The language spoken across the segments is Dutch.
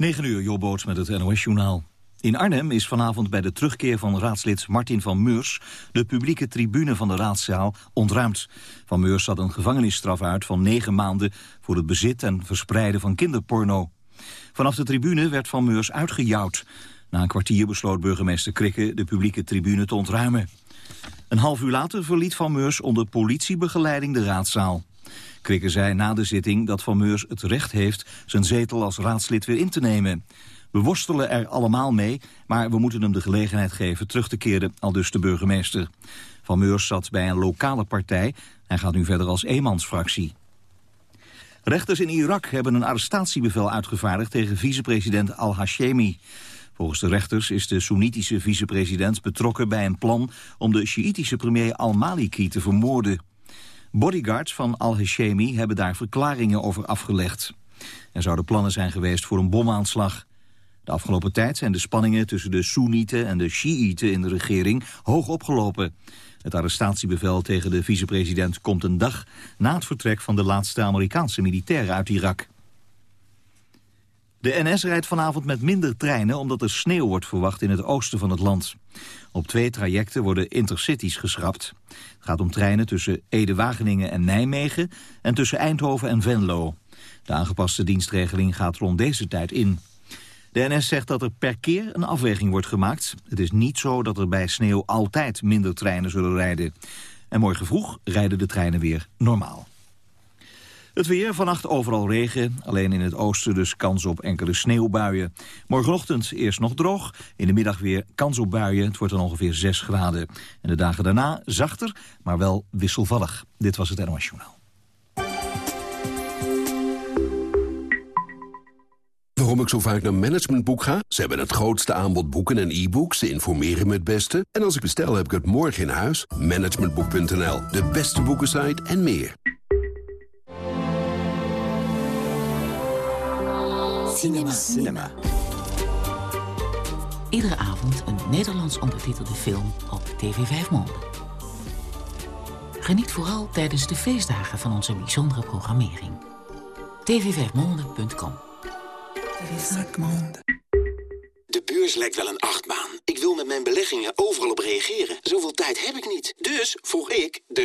9 uur, Jobboot met het NOS-journaal. In Arnhem is vanavond bij de terugkeer van raadslid Martin van Meurs... de publieke tribune van de raadszaal ontruimd. Van Meurs zat een gevangenisstraf uit van negen maanden... voor het bezit en verspreiden van kinderporno. Vanaf de tribune werd Van Meurs uitgejouwd. Na een kwartier besloot burgemeester Krikke de publieke tribune te ontruimen. Een half uur later verliet Van Meurs onder politiebegeleiding de raadzaal. Krikke zei na de zitting dat Van Meurs het recht heeft zijn zetel als raadslid weer in te nemen. We worstelen er allemaal mee, maar we moeten hem de gelegenheid geven terug te keren, al dus de burgemeester. Van Meurs zat bij een lokale partij en gaat nu verder als eenmansfractie. Rechters in Irak hebben een arrestatiebevel uitgevaardigd tegen vicepresident al-Hashemi. Volgens de rechters is de Soenitische vicepresident betrokken bij een plan om de Sjiitische premier al-Maliki te vermoorden. Bodyguards van al-Hashemi hebben daar verklaringen over afgelegd. Er zouden plannen zijn geweest voor een bomaanslag. De afgelopen tijd zijn de spanningen tussen de Soenieten en de Shiiten in de regering hoog opgelopen. Het arrestatiebevel tegen de vicepresident komt een dag na het vertrek van de laatste Amerikaanse militairen uit Irak. De NS rijdt vanavond met minder treinen omdat er sneeuw wordt verwacht in het oosten van het land. Op twee trajecten worden intercities geschrapt. Het gaat om treinen tussen Ede-Wageningen en Nijmegen en tussen Eindhoven en Venlo. De aangepaste dienstregeling gaat rond deze tijd in. De NS zegt dat er per keer een afweging wordt gemaakt. Het is niet zo dat er bij sneeuw altijd minder treinen zullen rijden. En morgen vroeg rijden de treinen weer normaal. Het weer, vannacht overal regen. Alleen in het oosten dus kans op enkele sneeuwbuien. Morgenochtend eerst nog droog. In de middag weer kans op buien. Het wordt dan ongeveer 6 graden. En de dagen daarna zachter, maar wel wisselvallig. Dit was het NOS Journaal. Waarom ik zo vaak naar Managementboek ga? Ze hebben het grootste aanbod boeken en e-books. Ze informeren me het beste. En als ik bestel, heb ik het morgen in huis. Managementboek.nl, de beste boekensite en meer. Cinema. Cinema. Iedere avond een Nederlands ondertitelde film op TV 5 Monde. Geniet vooral tijdens de feestdagen van onze bijzondere programmering. tv5monde.com De beurs lijkt wel een achtbaan. Ik wil met mijn beleggingen overal op reageren. Zoveel tijd heb ik niet. Dus vroeg ik de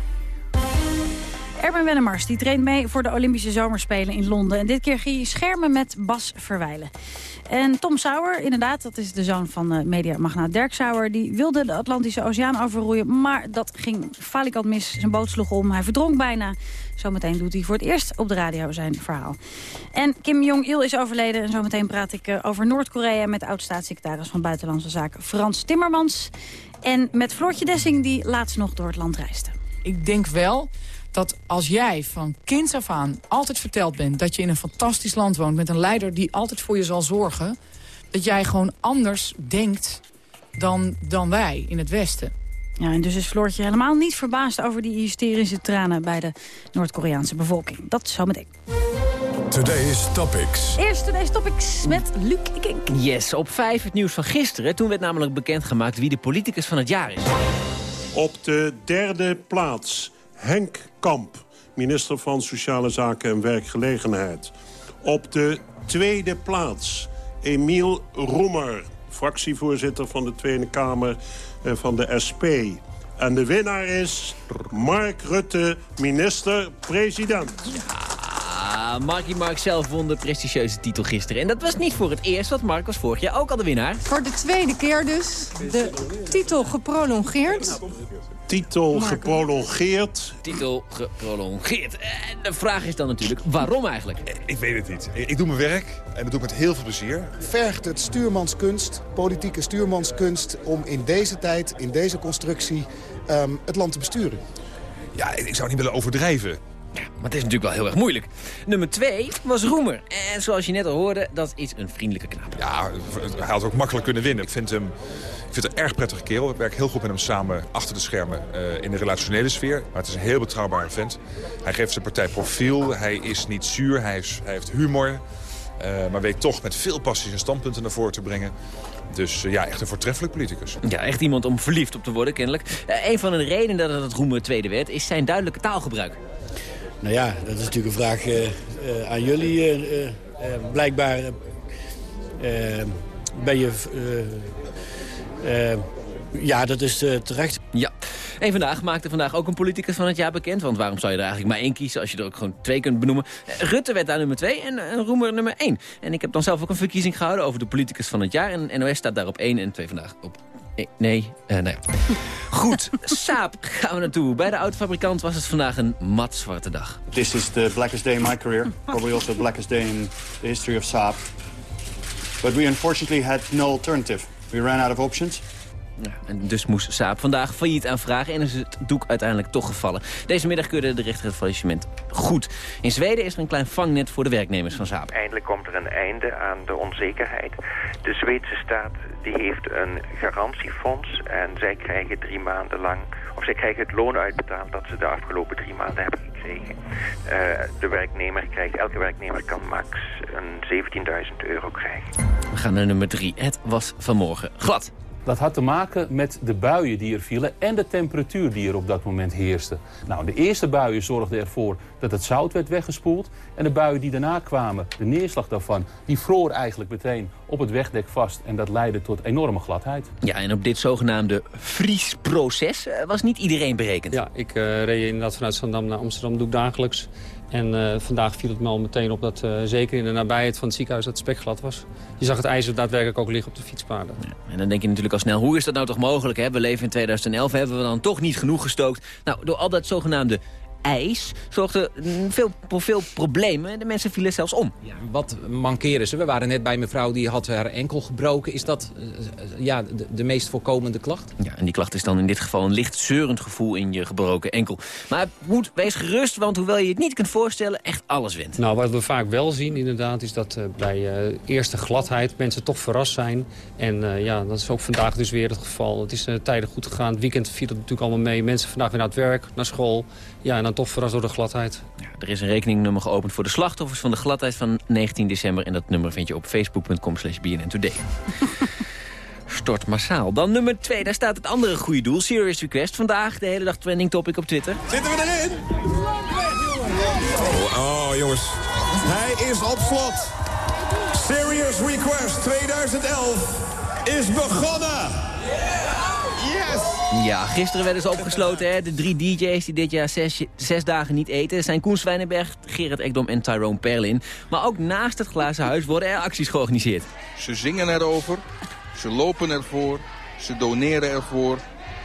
Erben Wennemars die traint mee voor de Olympische Zomerspelen in Londen. En dit keer ging hij schermen met Bas Verwijlen. En Tom Sauer, inderdaad, dat is de zoon van uh, mediamagnaat Dirk Sauer... die wilde de Atlantische Oceaan overroeien, maar dat ging falikant mis. Zijn boot sloeg om, hij verdronk bijna. Zometeen doet hij voor het eerst op de radio zijn verhaal. En Kim Jong-il is overleden en zometeen praat ik uh, over Noord-Korea... met oud-staatssecretaris van Buitenlandse Zaken Frans Timmermans. En met Floortje Dessing, die laatst nog door het land reisde. Ik denk wel dat als jij van kinds af aan altijd verteld bent... dat je in een fantastisch land woont met een leider die altijd voor je zal zorgen... dat jij gewoon anders denkt dan, dan wij in het Westen. Ja, en dus is Floortje helemaal niet verbaasd over die hysterische tranen... bij de Noord-Koreaanse bevolking. Dat zometeen. Today's Topics. Eerst Today's Topics met Luc Kink. Yes, op 5 het nieuws van gisteren. Toen werd namelijk bekendgemaakt wie de politicus van het jaar is. Op de derde plaats Henk Kamp, minister van Sociale Zaken en Werkgelegenheid. Op de tweede plaats Emiel Roemer, fractievoorzitter van de Tweede Kamer eh, van de SP. En de winnaar is Mark Rutte, minister-president. Ja, Marky Mark zelf won de prestigieuze titel gisteren. En dat was niet voor het eerst, want Mark was vorig jaar ook al de winnaar. Voor de tweede keer dus. De titel geprolongeerd. Titel geprolongeerd. Titel geprolongeerd. En de vraag is dan natuurlijk, waarom eigenlijk? Ik weet het niet. Ik doe mijn werk en dat doe ik met heel veel plezier. Vergt het stuurmanskunst, politieke stuurmanskunst... om in deze tijd, in deze constructie, um, het land te besturen? Ja, ik zou niet willen overdrijven. Ja, maar het is natuurlijk wel heel erg moeilijk. Nummer twee was Roemer. En zoals je net al hoorde, dat is een vriendelijke knaap. Ja, hij had ook makkelijk kunnen winnen. Ik vind hem, ik vind het een erg prettige kerel. Ik werk heel goed met hem samen achter de schermen uh, in de relationele sfeer. Maar het is een heel betrouwbare vent. Hij geeft zijn partij profiel. Hij is niet zuur. Hij, is, hij heeft humor. Uh, maar weet toch met veel passie zijn standpunten naar voren te brengen. Dus uh, ja, echt een voortreffelijk politicus. Ja, echt iemand om verliefd op te worden, kennelijk. een van de redenen dat het Roemer tweede werd... is zijn duidelijke taalgebruik. Nou ja, dat is natuurlijk een vraag uh, uh, aan jullie. Uh, blijkbaar ben je... ja, dat is terecht. Ja. En vandaag maakte vandaag ook een politicus van het jaar bekend. Want waarom zou je er eigenlijk maar één kiezen als je er ook gewoon twee kunt benoemen? Rutte werd daar nummer twee en, en Roemer nummer één. En ik heb dan zelf ook een verkiezing gehouden over de politicus van het jaar. En NOS staat daar op één en twee vandaag op Nee, uh, nee. Goed, Saab gaan we naartoe. Bij de autofabrikant was het vandaag een mat zwarte dag. This is the blackest day in my career. Probably also the blackest day in the history of Saab. But we unfortunately had no alternative. We ran out of options. Ja, en dus moest Saab vandaag failliet aanvragen en is het doek uiteindelijk toch gevallen. Deze middag keurde de rechter het faillissement goed. In Zweden is er een klein vangnet voor de werknemers van Saab. Eindelijk komt er een einde aan de onzekerheid. De Zweedse staat die heeft een garantiefonds en zij krijgen drie maanden lang... of zij krijgen het loon uitbetaald dat ze de afgelopen drie maanden hebben gekregen. Uh, de werknemer krijgt, elke werknemer kan max een 17.000 euro krijgen. We gaan naar nummer drie. Het was vanmorgen glad. Dat had te maken met de buien die er vielen en de temperatuur die er op dat moment heerste. Nou, de eerste buien zorgden ervoor dat het zout werd weggespoeld. En de buien die daarna kwamen, de neerslag daarvan, die vroor eigenlijk meteen op het wegdek vast. En dat leidde tot enorme gladheid. Ja, en op dit zogenaamde vriesproces eh, was niet iedereen berekend. Ja, ik uh, reed inderdaad vanuit Zandam naar Amsterdam, doe ik dagelijks. En uh, vandaag viel het me al meteen op dat uh, zeker in de nabijheid van het ziekenhuis dat het spekglad was. Je zag het ijzer daadwerkelijk ook liggen op de fietspaden. Ja, en dan denk je natuurlijk al snel, hoe is dat nou toch mogelijk? Hè? We leven in 2011, hebben we dan toch niet genoeg gestookt? Nou, door al dat zogenaamde ijs zorgde veel, voor veel problemen. De mensen vielen zelfs om. Ja, wat mankeren ze? We waren net bij mevrouw die had haar enkel gebroken. Is dat uh, ja, de, de, meest voorkomende klacht? Ja, en die klacht is dan in dit geval een licht zeurend gevoel in je gebroken enkel. Maar moet, wees gerust, want hoewel je het niet kunt voorstellen, echt alles wint. Nou, wat we vaak wel zien inderdaad, is dat uh, bij uh, eerste gladheid mensen toch verrast zijn. En ja, dat is ook vandaag dus weer het geval. Het is tijdig goed gegaan. Het weekend viel het natuurlijk allemaal mee. Mensen vandaag weer naar het werk, naar school. Ja, en dan toch verrast door de gladheid. Ja, er is een rekeningnummer geopend voor de slachtoffers van de gladheid van 19 december. En dat nummer vind je op facebook.com slash Today. Stort massaal. Dan nummer 2, daar staat het andere goede doel. Serious Request. Vandaag de hele dag trending topic op Twitter. Zitten we erin? Oh, oh jongens. Hij is op slot. Serious Request 2011 is begonnen. Ja, gisteren werden ze opgesloten, hè? de drie DJ's die dit jaar zes, dagen niet eten. zijn Koen Zwijnenberg, Gerard Ekdom en Tyrone Perlin. Maar ook naast het glazen huis worden er acties georganiseerd. Ze zingen erover, ze lopen ervoor, ze doneren ervoor,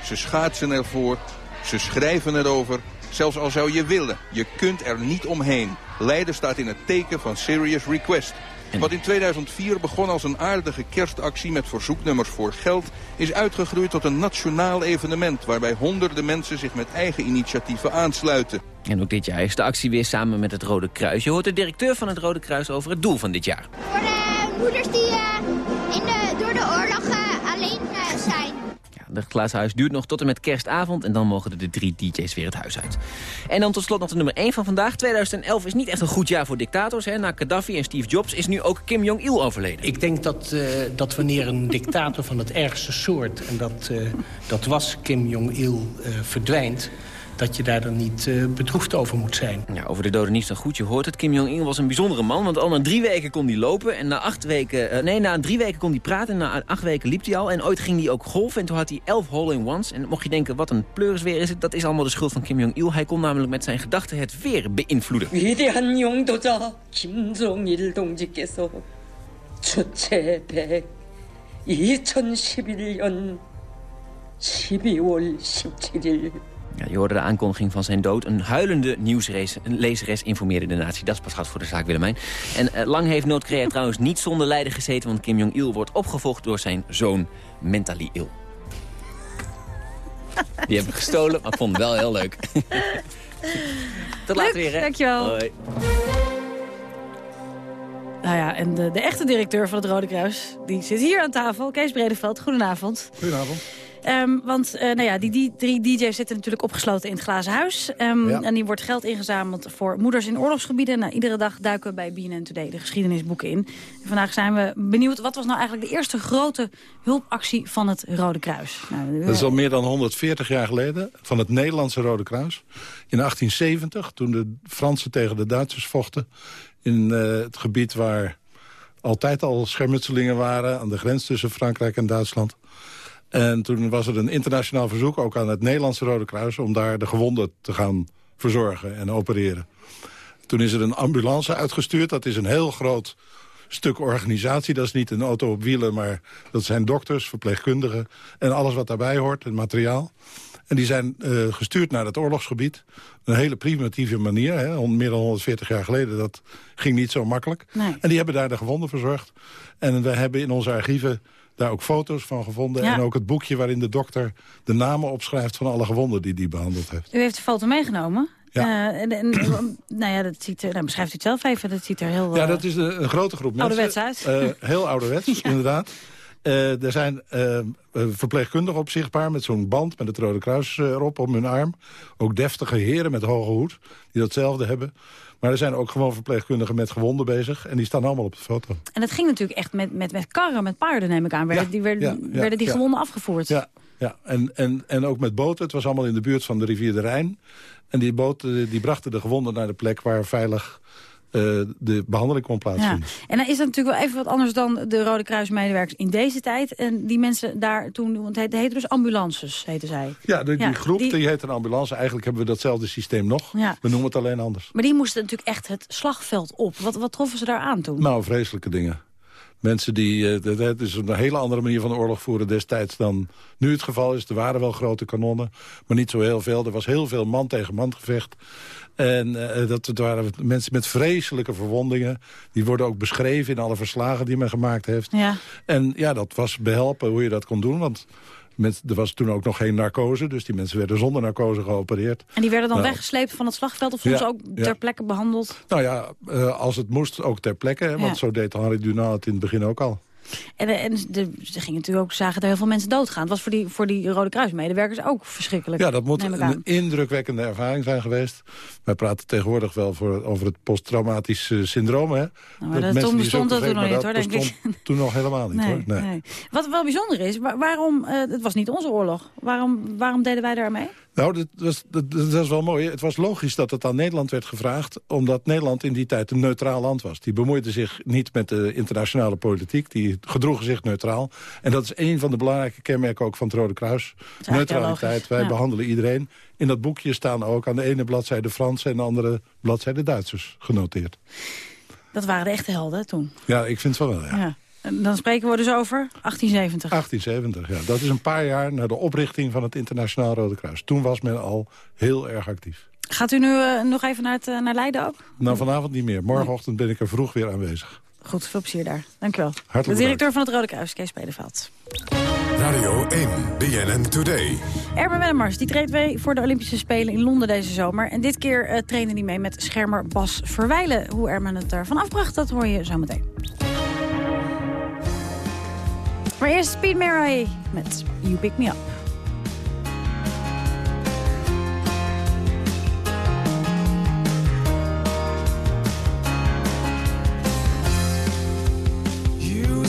ze schaatsen ervoor, ze schrijven erover. Zelfs al zou je willen, je kunt er niet omheen. Leiden staat in het teken van Serious Request. Wat in 2004 begon als een aardige kerstactie met verzoeknummers voor geld... is uitgegroeid tot een nationaal evenement... waarbij honderden mensen zich met eigen initiatieven aansluiten. En ook dit jaar is de actie weer samen met het Rode Kruis. Je hoort de directeur van het Rode Kruis over het doel van dit jaar. Voor de moeders die uh, in de, door de oorlog uh, alleen uh, zijn. Het glazen huis duurt nog tot en met kerstavond... en dan mogen de drie DJ's weer het huis uit. En dan tot slot nog de nummer 1 van vandaag. 2011 is niet echt een goed jaar voor dictators. Hè. Na Gaddafi en Steve Jobs is nu ook Kim Jong-il overleden. Ik denk dat, uh, dat wanneer een dictator van het ergste soort... en dat, uh, dat was Kim Jong-il, uh, verdwijnt dat je daar dan niet uh, bedroefd over moet zijn. Ja, over de doden niet zo goed. Je hoort het. Kim Jong-il was een bijzondere man. Want al na drie weken kon hij lopen. En na acht weken... Uh, nee, na drie weken kon hij praten. En na acht weken liep hij al. En ooit ging hij ook golfen. En toen had hij elf hole-in-ones. En mocht je denken, wat een pleurisweer is het. Dat is allemaal de schuld van Kim Jong-il. Hij kon namelijk met zijn gedachten het weer beïnvloeden. 위대한 용도자 김정일 동지께서 주체 100 2011년 12월 17일 ja, je hoorde de aankondiging van zijn dood. Een huilende nieuwslezeres informeerde de natie. Dat is pas gat voor de zaak Willemijn. En eh, lang heeft Noord-Korea trouwens niet zonder lijden gezeten... want Kim Jong-il wordt opgevolgd door zijn zoon Mentally Il. Die heb ik gestolen, maar ik vond het wel heel leuk. Tot later weer, hè? dankjewel. Hoi. Nou ja, en de, de echte directeur van het Rode Kruis, die zit hier aan tafel. Kees Bredeveld, goedenavond. Goedenavond. Ehm, want eh, nou ja, die, die drie DJ's zitten natuurlijk opgesloten in het glazen huis. Ehm, Ja. En die wordt geld ingezameld voor moeders in oorlogsgebieden. Nou, iedere dag duiken we bij BNN Today de geschiedenisboeken in. En vandaag zijn we benieuwd, wat was nou eigenlijk de eerste grote hulpactie van het Rode Kruis? Nou, Dat is al meer dan 140 jaar geleden van het Nederlandse Rode Kruis. In 1870, toen de Fransen tegen de Duitsers vochten... in eh, het gebied waar altijd al schermutselingen waren... aan de grens tussen Frankrijk en Duitsland. En toen was er een internationaal verzoek, ook aan het Nederlandse Rode Kruis... om daar de gewonden te gaan verzorgen en opereren. Toen is er een ambulance uitgestuurd. Dat is een heel groot stuk organisatie. Dat is niet een auto op wielen, maar dat zijn dokters, verpleegkundigen... en alles wat daarbij hoort, het materiaal. En die zijn eh, gestuurd naar het oorlogsgebied. Een hele primitieve manier, hè, meer dan 140 jaar geleden. Dat ging niet zo makkelijk. Nee. En die hebben daar de gewonden verzorgd. En we hebben in onze archieven daar ook foto's van gevonden. Ja. En ook het boekje waarin de dokter de namen opschrijft... van alle gewonden die die behandeld heeft. U heeft de foto meegenomen. Ja. Eh, en, en, nou ja, dat ziet er, nou, beschrijft u het zelf even. Dat ziet er heel... Ja, eh, dat is een, een grote groep mensen. Ouderwets uit. Eh, heel ouderwets, inderdaad. Eh, er zijn verpleegkundigen op zichtbaar met zo'n band met het Rode Kruis erop om hun arm. Ook deftige heren met hoge hoed die datzelfde hebben. Maar er zijn ook gewoon verpleegkundigen met gewonden bezig. En die staan allemaal op de foto. En dat ging natuurlijk echt met, met, met karren, met paarden neem ik aan. Werden Ja, die, werden, ja, werden die gewonden afgevoerd? Ja, ja. En, en, en ook met boten. Het was allemaal in de buurt van de rivier de Rijn. En die boten die brachten de gewonden naar de plek waar veilig de behandeling kon Ja. plaatsvinden. En dan is dat natuurlijk wel even wat anders dan de Rode Kruismedewerkers in deze tijd. En die mensen daar toen, want het heette dus ambulances, heten zij. Ja, de, die Ja, groep die- die heet een ambulance. Eigenlijk hebben we datzelfde systeem nog. Ja. We noemen het alleen anders. Maar die moesten natuurlijk echt het slagveld op. Wat, wat troffen ze daar aan toen? Nou, vreselijke dingen. Mensen die... eh, Het is een hele andere manier van oorlog voeren destijds dan nu het geval is. Er waren wel grote kanonnen, maar niet zo heel veel. Er was heel veel man tegen man gevecht. En eh, dat waren mensen met vreselijke verwondingen. Die worden ook beschreven in alle verslagen die men gemaakt heeft. Ja. En ja, dat was behelpen hoe je dat kon doen. Want met, er was toen ook nog geen narcose. Dus die mensen werden zonder narcose geopereerd. En die werden dan Nou, weggesleept van het slagveld of soms Ja, ook ja. ter plekke behandeld? Nou ja, eh, als het moest, ook ter plekke. hè, Want Ja. zo deed Henri Dunant het in het begin ook al. En, eh, en de, ze gingen natuurlijk ook, zagen er heel veel mensen doodgaan. Het was voor die, voor die Rode Kruismedewerkers ook verschrikkelijk. Ja, dat moet ik een indrukwekkende ervaring zijn geweest. Wij praten tegenwoordig wel voor, over het posttraumatisch eh, syndroom. Hè? Nou, maar dat- mensen toen bestond dat toen nog niet, hoor, denk dat bestond toen nog helemaal niet. Nee, hoor. Nee. nee. Wat wel bijzonder is, wa- waarom, eh, het was niet onze oorlog. Waarom, waarom deden wij daar mee? Nou, dat, was, dat, dat is wel mooi. Het was logisch dat het aan Nederland werd gevraagd... omdat Nederland in die tijd een neutraal land was. Die bemoeide zich niet met de internationale politiek. Die gedroegen zich neutraal. En dat is een van de belangrijke kenmerken ook van het Rode Kruis. Neutraliteit. Wij ja. behandelen iedereen. In dat boekje staan ook aan de ene bladzijde Fransen... en aan de andere bladzijde Duitsers genoteerd. Dat waren de echte helden toen. Ja, ik vind het wel, ja. Ja. Dan spreken we dus over 1870. 1870, ja. Dat is een paar jaar na de oprichting van het Internationaal Rode Kruis. Toen was men al heel erg actief. Gaat u nu eh, nog even naar, het, eh, naar Leiden ook? Nou, vanavond niet meer. Morgenochtend ben ik er vroeg weer aanwezig. Goed, veel plezier daar. Dank u wel. Hartelijk de directeur van het Rode Kruis, Kees Pedeveld. Radio 1, BNN Today. Erben Wennemars die treedt mee voor de Olympische Spelen in Londen deze zomer. En dit keer uh, trainde hij mee met schermer Bas Verwijlen. Hoe Erben het ervan afbracht, dat hoor je zo meteen. Maar eerst Speed Mary met You Pick Me Up. You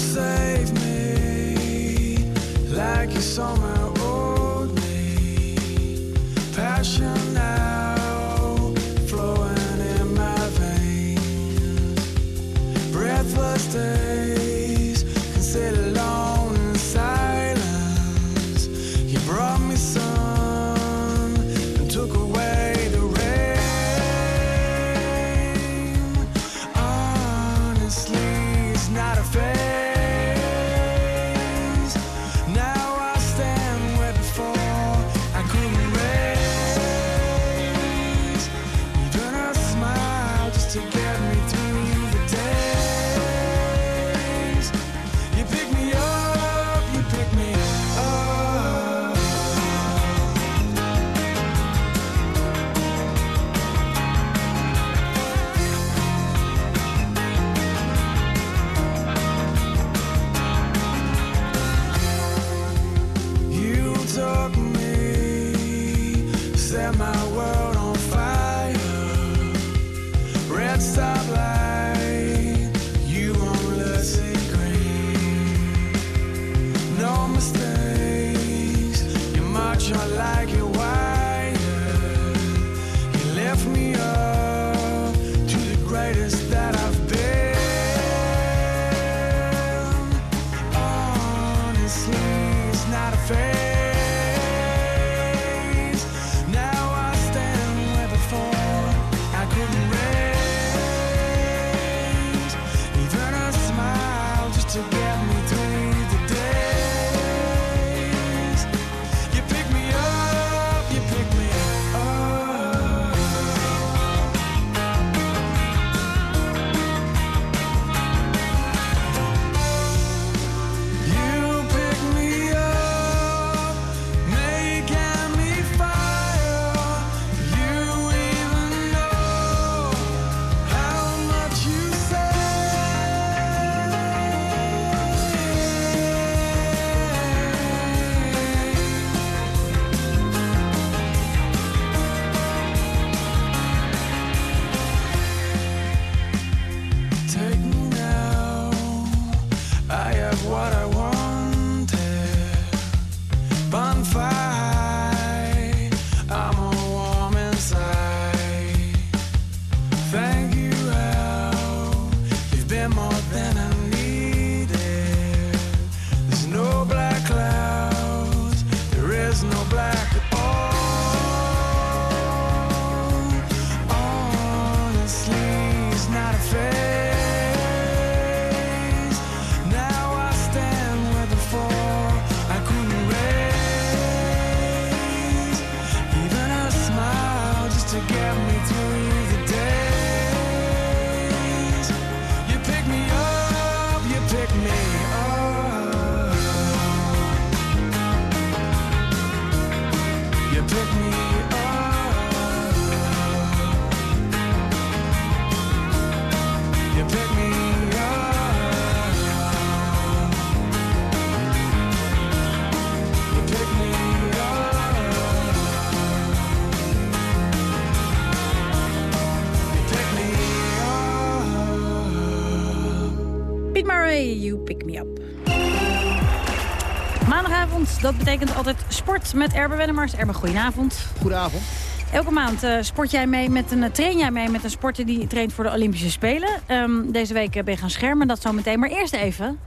dat betekent altijd sport met Erbe Wennemars. Erbe, goedenavond. Goedenavond. Elke maand eh, sport jij mee met een, eh, train jij mee met een sporter die traint voor de Olympische Spelen. Ehm, deze week eh, ben je gaan schermen, dat zometeen. Maar eerst even,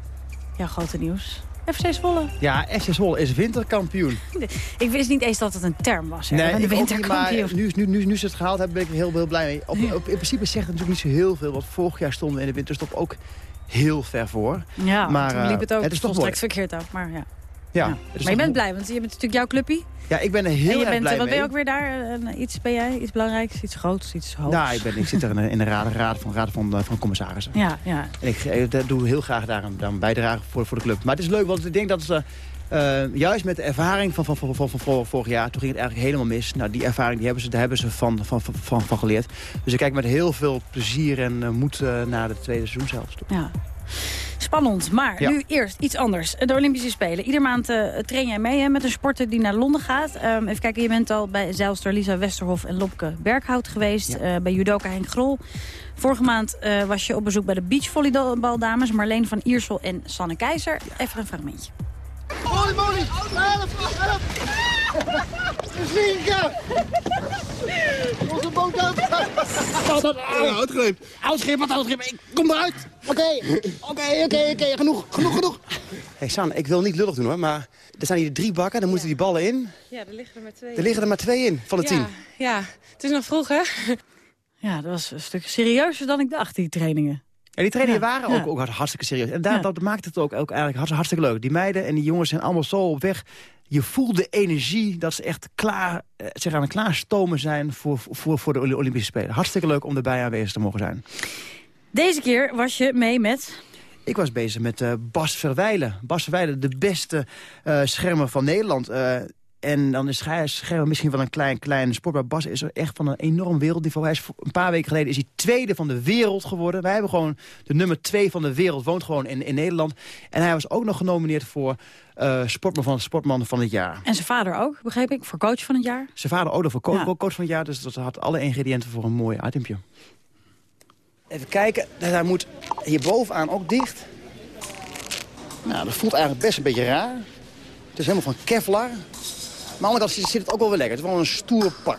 jouw grote nieuws. FC Zwolle. Ja, FC Zwolle is winterkampioen. Ik wist niet eens dat het een term was. Hè, Nee, niet, maar winterkampioen. nu, nu, nu, nu ze het gehaald hebben, ben ik er heel, heel blij mee. Op, op, in principe zegt het natuurlijk niet zo heel veel, want vorig jaar stonden we in de winterstop ook heel ver voor. Ja, maar toen liep het ook het is toch mooi. volstrekt verkeerd af. Maar ja. Ja, Ja. het is Maar je bent blij, want je bent natuurlijk jouw clubpie. Ja, ik ben er en heel je erg bent, blij eh, wat ben je ook weer daar? Iets ben jij? Iets belangrijks? Iets groots? Iets hoogs? Nou, ik, ben, ik zit er in de, in de raad, raad van, raad van, eh, van commissarissen. Ja, ja. En ik eh, doe heel graag daar een, daar een bijdrage voor, voor de club. Maar het is leuk, want ik denk dat ze... juist met de ervaring van, van, van, van, van vor- vorig jaar, toen ging het eigenlijk helemaal mis. Nou, die ervaring die hebben ze, daar hebben ze van, van, van, geleerd. Dus ik kijk met heel veel plezier en moed naar de tweede seizoen toe. Ja. Spannend, maar Ja. nu eerst iets anders. De Olympische Spelen. Ieder maand eh, train jij mee hè, met een sporter die naar Londen gaat. Ehm, even kijken, je bent al bij zeilster Lisa Westerhof en Lopke Berghout geweest. eh, bij judoka Henk Grol. Vorige maand eh, was je op bezoek bij de beachvolleybaldames Marleen van Iersel en Sanne Keizer. Even een fragmentje. Molly, Molly! Help, help! Vliegen! Onze boot uit! Uitgreep. Uitgreep, wat uitgreep? Ik kom eruit! Oké, oké, oké, oké, genoeg, genoeg, genoeg! Hey San, ik wil niet lullig doen hoor, maar er staan hier drie bakken, dan moeten die ballen in. Ja, er liggen er maar twee. Er liggen er maar twee in van de ja, tien. Ja, het is nog vroeg, hè? Ja, dat was een stuk serieuzer dan ik dacht, die trainingen. Ja, die trainingen Ja, waren ja. ook, ook hartstikke serieus. En daar, Ja. dat maakt het ook, ook eigenlijk hartstikke, leuk. Die meiden en die jongens zijn allemaal zo op weg. Je voelt de energie dat ze echt klaar, eh, zich aan het klaarstomen zijn voor, voor, voor de Olympische Spelen. Hartstikke leuk om erbij aanwezig te mogen zijn. Deze keer was je mee met... Ik was bezig met eh, Bas Verwijlen. Bas Verwijlen, de beste eh, schermer van Nederland. Eh, en dan is hij schermer misschien wel een klein, klein sport. Maar Bas is er echt van een enorm wereldniveau. Hij is, een paar weken geleden is hij tweede van de wereld geworden. Wij hebben gewoon de nummer twee van de wereld. Woont gewoon in, in Nederland. En hij was ook nog genomineerd voor eh, sportman, van, sportman van het jaar. En zijn vader ook, begreep ik, voor coach van het jaar. Zijn vader ook nog voor co- Ja. coach van het jaar. Dus dat had alle ingrediënten voor een mooi itempje. Even kijken. Hij moet hierbovenaan ook dicht. Nou, dat voelt eigenlijk best een beetje raar. Het is helemaal van Kevlar. Maar aan de andere kant zit het ook wel weer lekker. Het is wel een stoer pak.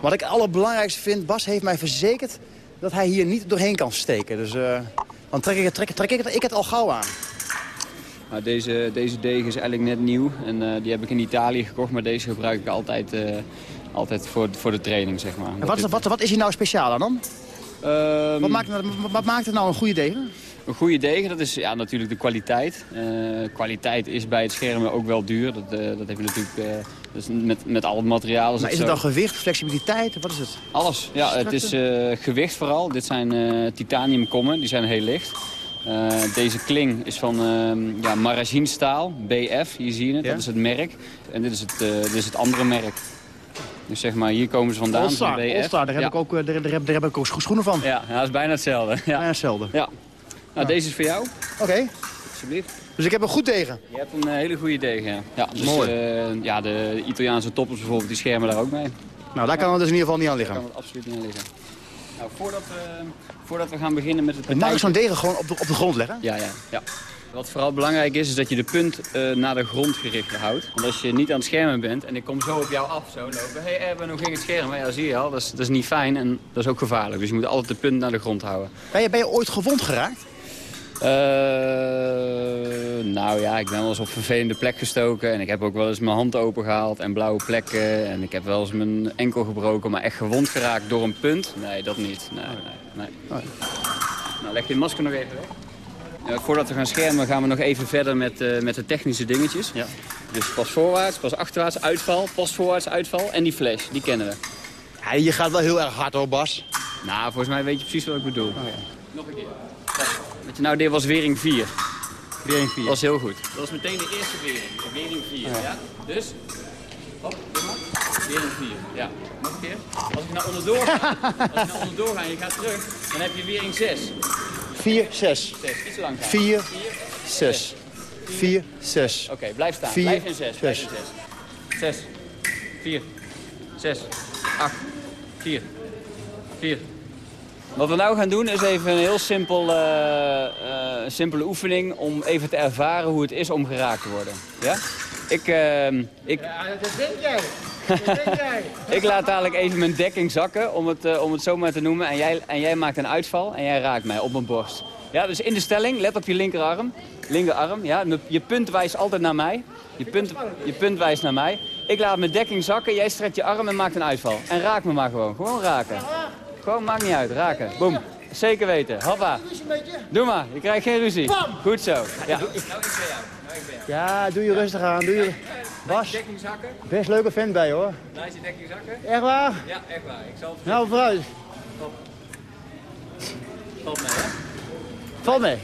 Wat ik het allerbelangrijkste vind, Bas heeft mij verzekerd dat hij hier niet doorheen kan steken. Dus eh, dan trek ik, het, trek, trek ik, het, ik het al gauw aan. Nou, deze, deze deeg is eigenlijk net nieuw en eh, die heb ik in Italië gekocht, maar deze gebruik ik altijd, eh, altijd voor, voor de training, zeg maar. En wat, is, wat, wat is hier nou speciaal aan dan? Ehm, Wat maakt, het- wat maakt het nou een goede degen? Een goede degen, dat is ja, natuurlijk de kwaliteit. Eh, kwaliteit is bij het schermen ook wel duur. Dat, eh, dat heb je natuurlijk is met, met al het materiaal. Maar is het dan gewicht, flexibiliteit? Wat is het? Alles. Ja, het is gewicht vooral. Dit zijn eh titaniumkommen, die zijn heel licht. Deze kling is van eh ja, BF, hier zie je het, Ja. dat is het merk. En dit is het, eh, dit is het andere merk. Dus zeg maar, hier komen ze vandaan, All-Star, daar, heb Ja. ik ook, eh, daar, daar, heb, daar heb ik ook scho- schoenen van. Ja, dat is bijna hetzelfde. Ja. Bijna hetzelfde. Ja. Nou, deze is voor jou. Oké. Alsjeblieft. Dus ik heb een goed degen. Je hebt een eh, hele goede degen, ja. ja dus, Mooi. eh, ja, de Italiaanse toppers bijvoorbeeld, die schermen daar ook mee. Nou, daar kan het dus in ieder geval niet aan liggen. Daar kan het absoluut niet aan liggen. Nou, voordat we, voordat we gaan beginnen met het Mag ik zo'n degen gewoon op de, op de grond leggen? Ja, ja, ja. Wat vooral belangrijk is, is dat je de punt eh, naar de grond gericht houdt. Want als je niet aan het schermen bent en ik kom zo op jou af, zo lopen. Hé hey Erben, hoe ging het schermen? Ja, zie je al, dat is, dat is niet fijn en dat is ook gevaarlijk. Dus je moet altijd de punt naar de grond houden. Ben je, ben je ooit gewond geraakt? Eh, nou ja, ik ben wel eens op vervelende plek gestoken. En ik heb ook wel eens mijn hand opengehaald en blauwe plekken. En ik heb wel eens mijn enkel gebroken, maar echt gewond geraakt door een punt? Nee, dat niet. Nee, nee, nee. Nou, leg je het masker nog even weg. Voordat we gaan schermen gaan we nog even verder met, eh, met de technische dingetjes. Ja. Dus pas voorwaarts, pas achterwaarts, uitval, pas voorwaarts, uitval en die flash, die kennen we. Ja, je gaat wel heel erg hard hoor, Bas. Nou, volgens mij weet je precies wat ik bedoel. Nog een keer. Wat je nou deed was wering 4. Wering 4. Dat was heel goed. Dat was meteen de eerste wering. De wering 4, ja. Dus, hop. Wering 4, ja. Nog een keer. Als ik naar onderdoor ga, als ik naar onderdoor ga en je gaat terug, dan heb je wering 6. 4, 6. 6, iets te lang gaan. 4, 4, 6. 4, 6. Oké, blijf staan. Vier, blijf in 6. Blijf zes. in 6. 6, 4, 6, 8, 4, 4. Wat we nou gaan doen is even een heel simpel, eh, eh, simpele oefening om even te ervaren hoe het is om geraakt te worden. Ja? Ik, ehm, ik, jij. Dat denk jij. Ik laat dadelijk even mijn dekking zakken, om het, eh, om het zo maar te noemen. En jij, en jij maakt een uitval en jij raakt mij op mijn borst. Ja, dus in de stelling, let op je linkerarm. Linkerarm, ja. Je punt wijst altijd naar mij. Je punt, je punt wijst naar mij. Ik laat mijn dekking zakken, jij strekt je arm en maakt een uitval. En raak me maar gewoon. Gewoon raken. Gewoon, maakt niet uit. Raken. Boom. Zeker weten. Hoppa. Doe maar. Je krijgt geen ruzie. Goed zo. Ja. Ja, doe je rustig aan. Doe je... Bas, best leuke vent bij hoor. Laat je dekking zakken. Echt waar? Ja, echt waar. Ik zal Nou, vooruit. Valt mee, hè? Valt mee.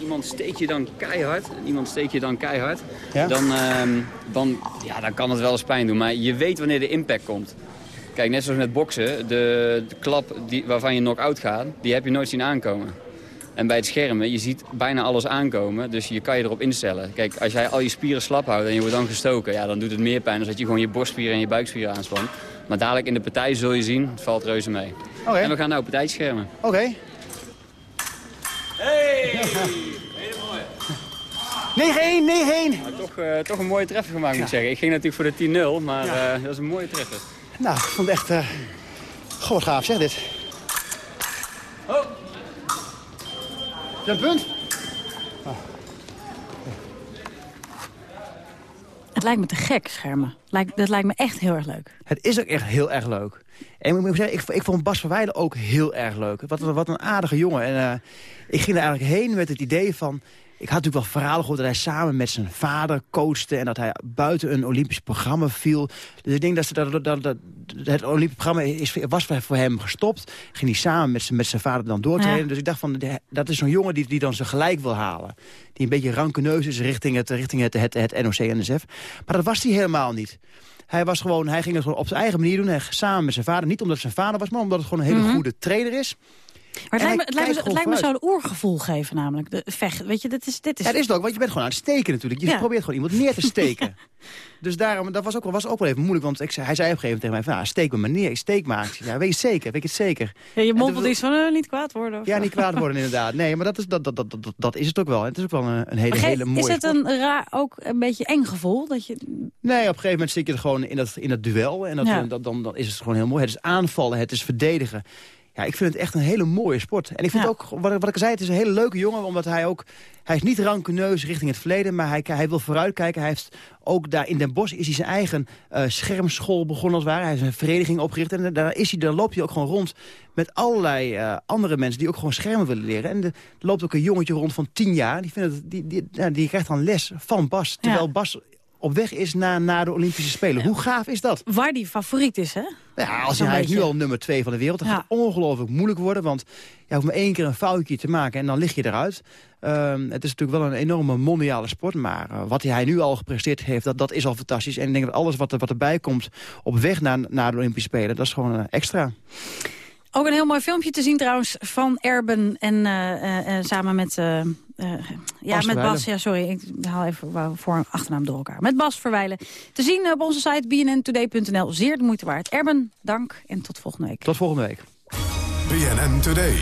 Iemand steekt je dan keihard, iemand steekt je dan keihard, Ja? dan, ehm, dan, ja, dan kan het wel eens pijn doen. Maar je weet wanneer de impact komt. Kijk, net zoals met boksen, de, de klap die, waarvan je knock-out gaat, die heb je nooit zien aankomen. En bij het schermen, je ziet bijna alles aankomen, dus je kan je erop instellen. Kijk, als jij al je spieren slap houdt en je wordt dan gestoken, ja, dan doet het meer pijn dan dat je gewoon je borstspieren en je buikspieren aanspant. Maar dadelijk in de partij zul je zien, het valt reuze mee. Oké. En we gaan nou partij schermen. Oké. Hey! Hele mooi. 9-1, 9-1. Nou, toch, eh, toch een mooie treffer gemaakt, moet ik zeggen. Ik ging natuurlijk voor de 10-0, maar Ja. eh, dat is een mooie treffer. Nou, ik vond het echt... eh Goh, wat gaaf zeg dit. Oh. Een punt? Het lijkt me te gek, schermen. Lijkt, dat lijkt me echt heel erg leuk. Het is ook echt heel erg leuk. En ik moet zeggen, ik, ik vond Bas Verwijlen ook heel erg leuk. Wat, een- wat een aardige jongen. En eh, ik ging er eigenlijk heen met het idee van... Ik had natuurlijk wel verhalen gehoord dat hij samen met zijn vader coachte... en dat hij buiten een Olympisch programma viel. Dus ik denk dat, ze, dat, dat, dat het Olympisch programma is, was voor hem gestopt. Ging hij samen met zijn, met zijn vader dan doortrainen. Ja. Dus ik dacht van, dat is zo'n jongen die, die dan zijn gelijk wil halen. Die een beetje rankeneus is richting het, richting het, het, het NOC-NSF. Maar dat was hij helemaal niet. Hij, was gewoon, hij ging het gewoon op zijn eigen manier doen. Hij, samen met zijn vader. Niet omdat het zijn vader was, maar omdat het gewoon een hele Mhm. goede trainer is. Maar het lijkt me, het lijkt me, kijkt het lijkt me gewoon zo'n oergevoel geven namelijk. De vecht, weet je, dit is... Dit is... Ja, dat is het ook, want je bent gewoon aan het steken natuurlijk. Je Ja. probeert gewoon iemand neer te steken. dus daarom, dat was ook, wel- was ook wel even moeilijk. Want ik zei, hij zei op een gegeven moment tegen mij, van, ah, steek me maar neer, steek maar. Ik zei, ja, weet je zeker, weet je het zeker. Ja, je toen- iets van eh, niet kwaad worden. Of Ja, niet kwaad worden inderdaad. Nee, maar dat is, dat, dat, dat, dat, dat is het ook wel. En het is ook wel een, een hele, hele mooie is het een raar, ook een beetje eng gevoel? Dat je, Nee, op een gegeven moment zit je er gewoon in dat, in dat duel. En dat, Ja. dat, dan, dan is het gewoon heel mooi. Het is aanvallen, het is verdedigen. Ja, ik vind het echt een hele mooie sport. En ik vind ook, wat, ik- wat ik al zei, het is een hele leuke jongen... omdat hij ook, hij is niet rankeneus richting het verleden... maar hij, hij wil vooruitkijken. Hij heeft ook daar in Den Bosch is hij zijn eigen eh, schermschool begonnen als het ware. Hij heeft een vereniging opgericht en daar, is hij, daar loopt hij ook gewoon rond... met allerlei eh, andere mensen die ook gewoon schermen willen leren. En er loopt ook een jongetje rond van tien jaar... die, vindt het, die, die, ja, die krijgt dan les van Bas. Terwijl Bas op weg is naar, naar de Olympische Spelen. Hoe gaaf is dat? Waar die favoriet is, hè? Ja, als hij nu al nummer twee van de wereld. Dat Ja. gaat ongelooflijk moeilijk worden. Want je hoeft maar één keer een foutje te maken en dan lig je eruit. Ehm, het is natuurlijk wel een enorme mondiale sport. Maar eh, wat hij nu al gepresteerd heeft, dat, dat is al fantastisch. En ik denk dat alles wat, er, wat erbij komt op weg naar, naar de Olympische Spelen... dat is gewoon eh, extra. Ook een heel mooi filmpje te zien trouwens van Erben en eh, eh, eh, samen met... ja, met Verwijlen. Bas. Ja, sorry, ik haal even voor- en achternaam door elkaar. Met Bas Verwijlen. Te zien op onze site bnntoday.nl. Zeer de moeite waard. Erben, dank en tot volgende week. Tot volgende week. BNN Today.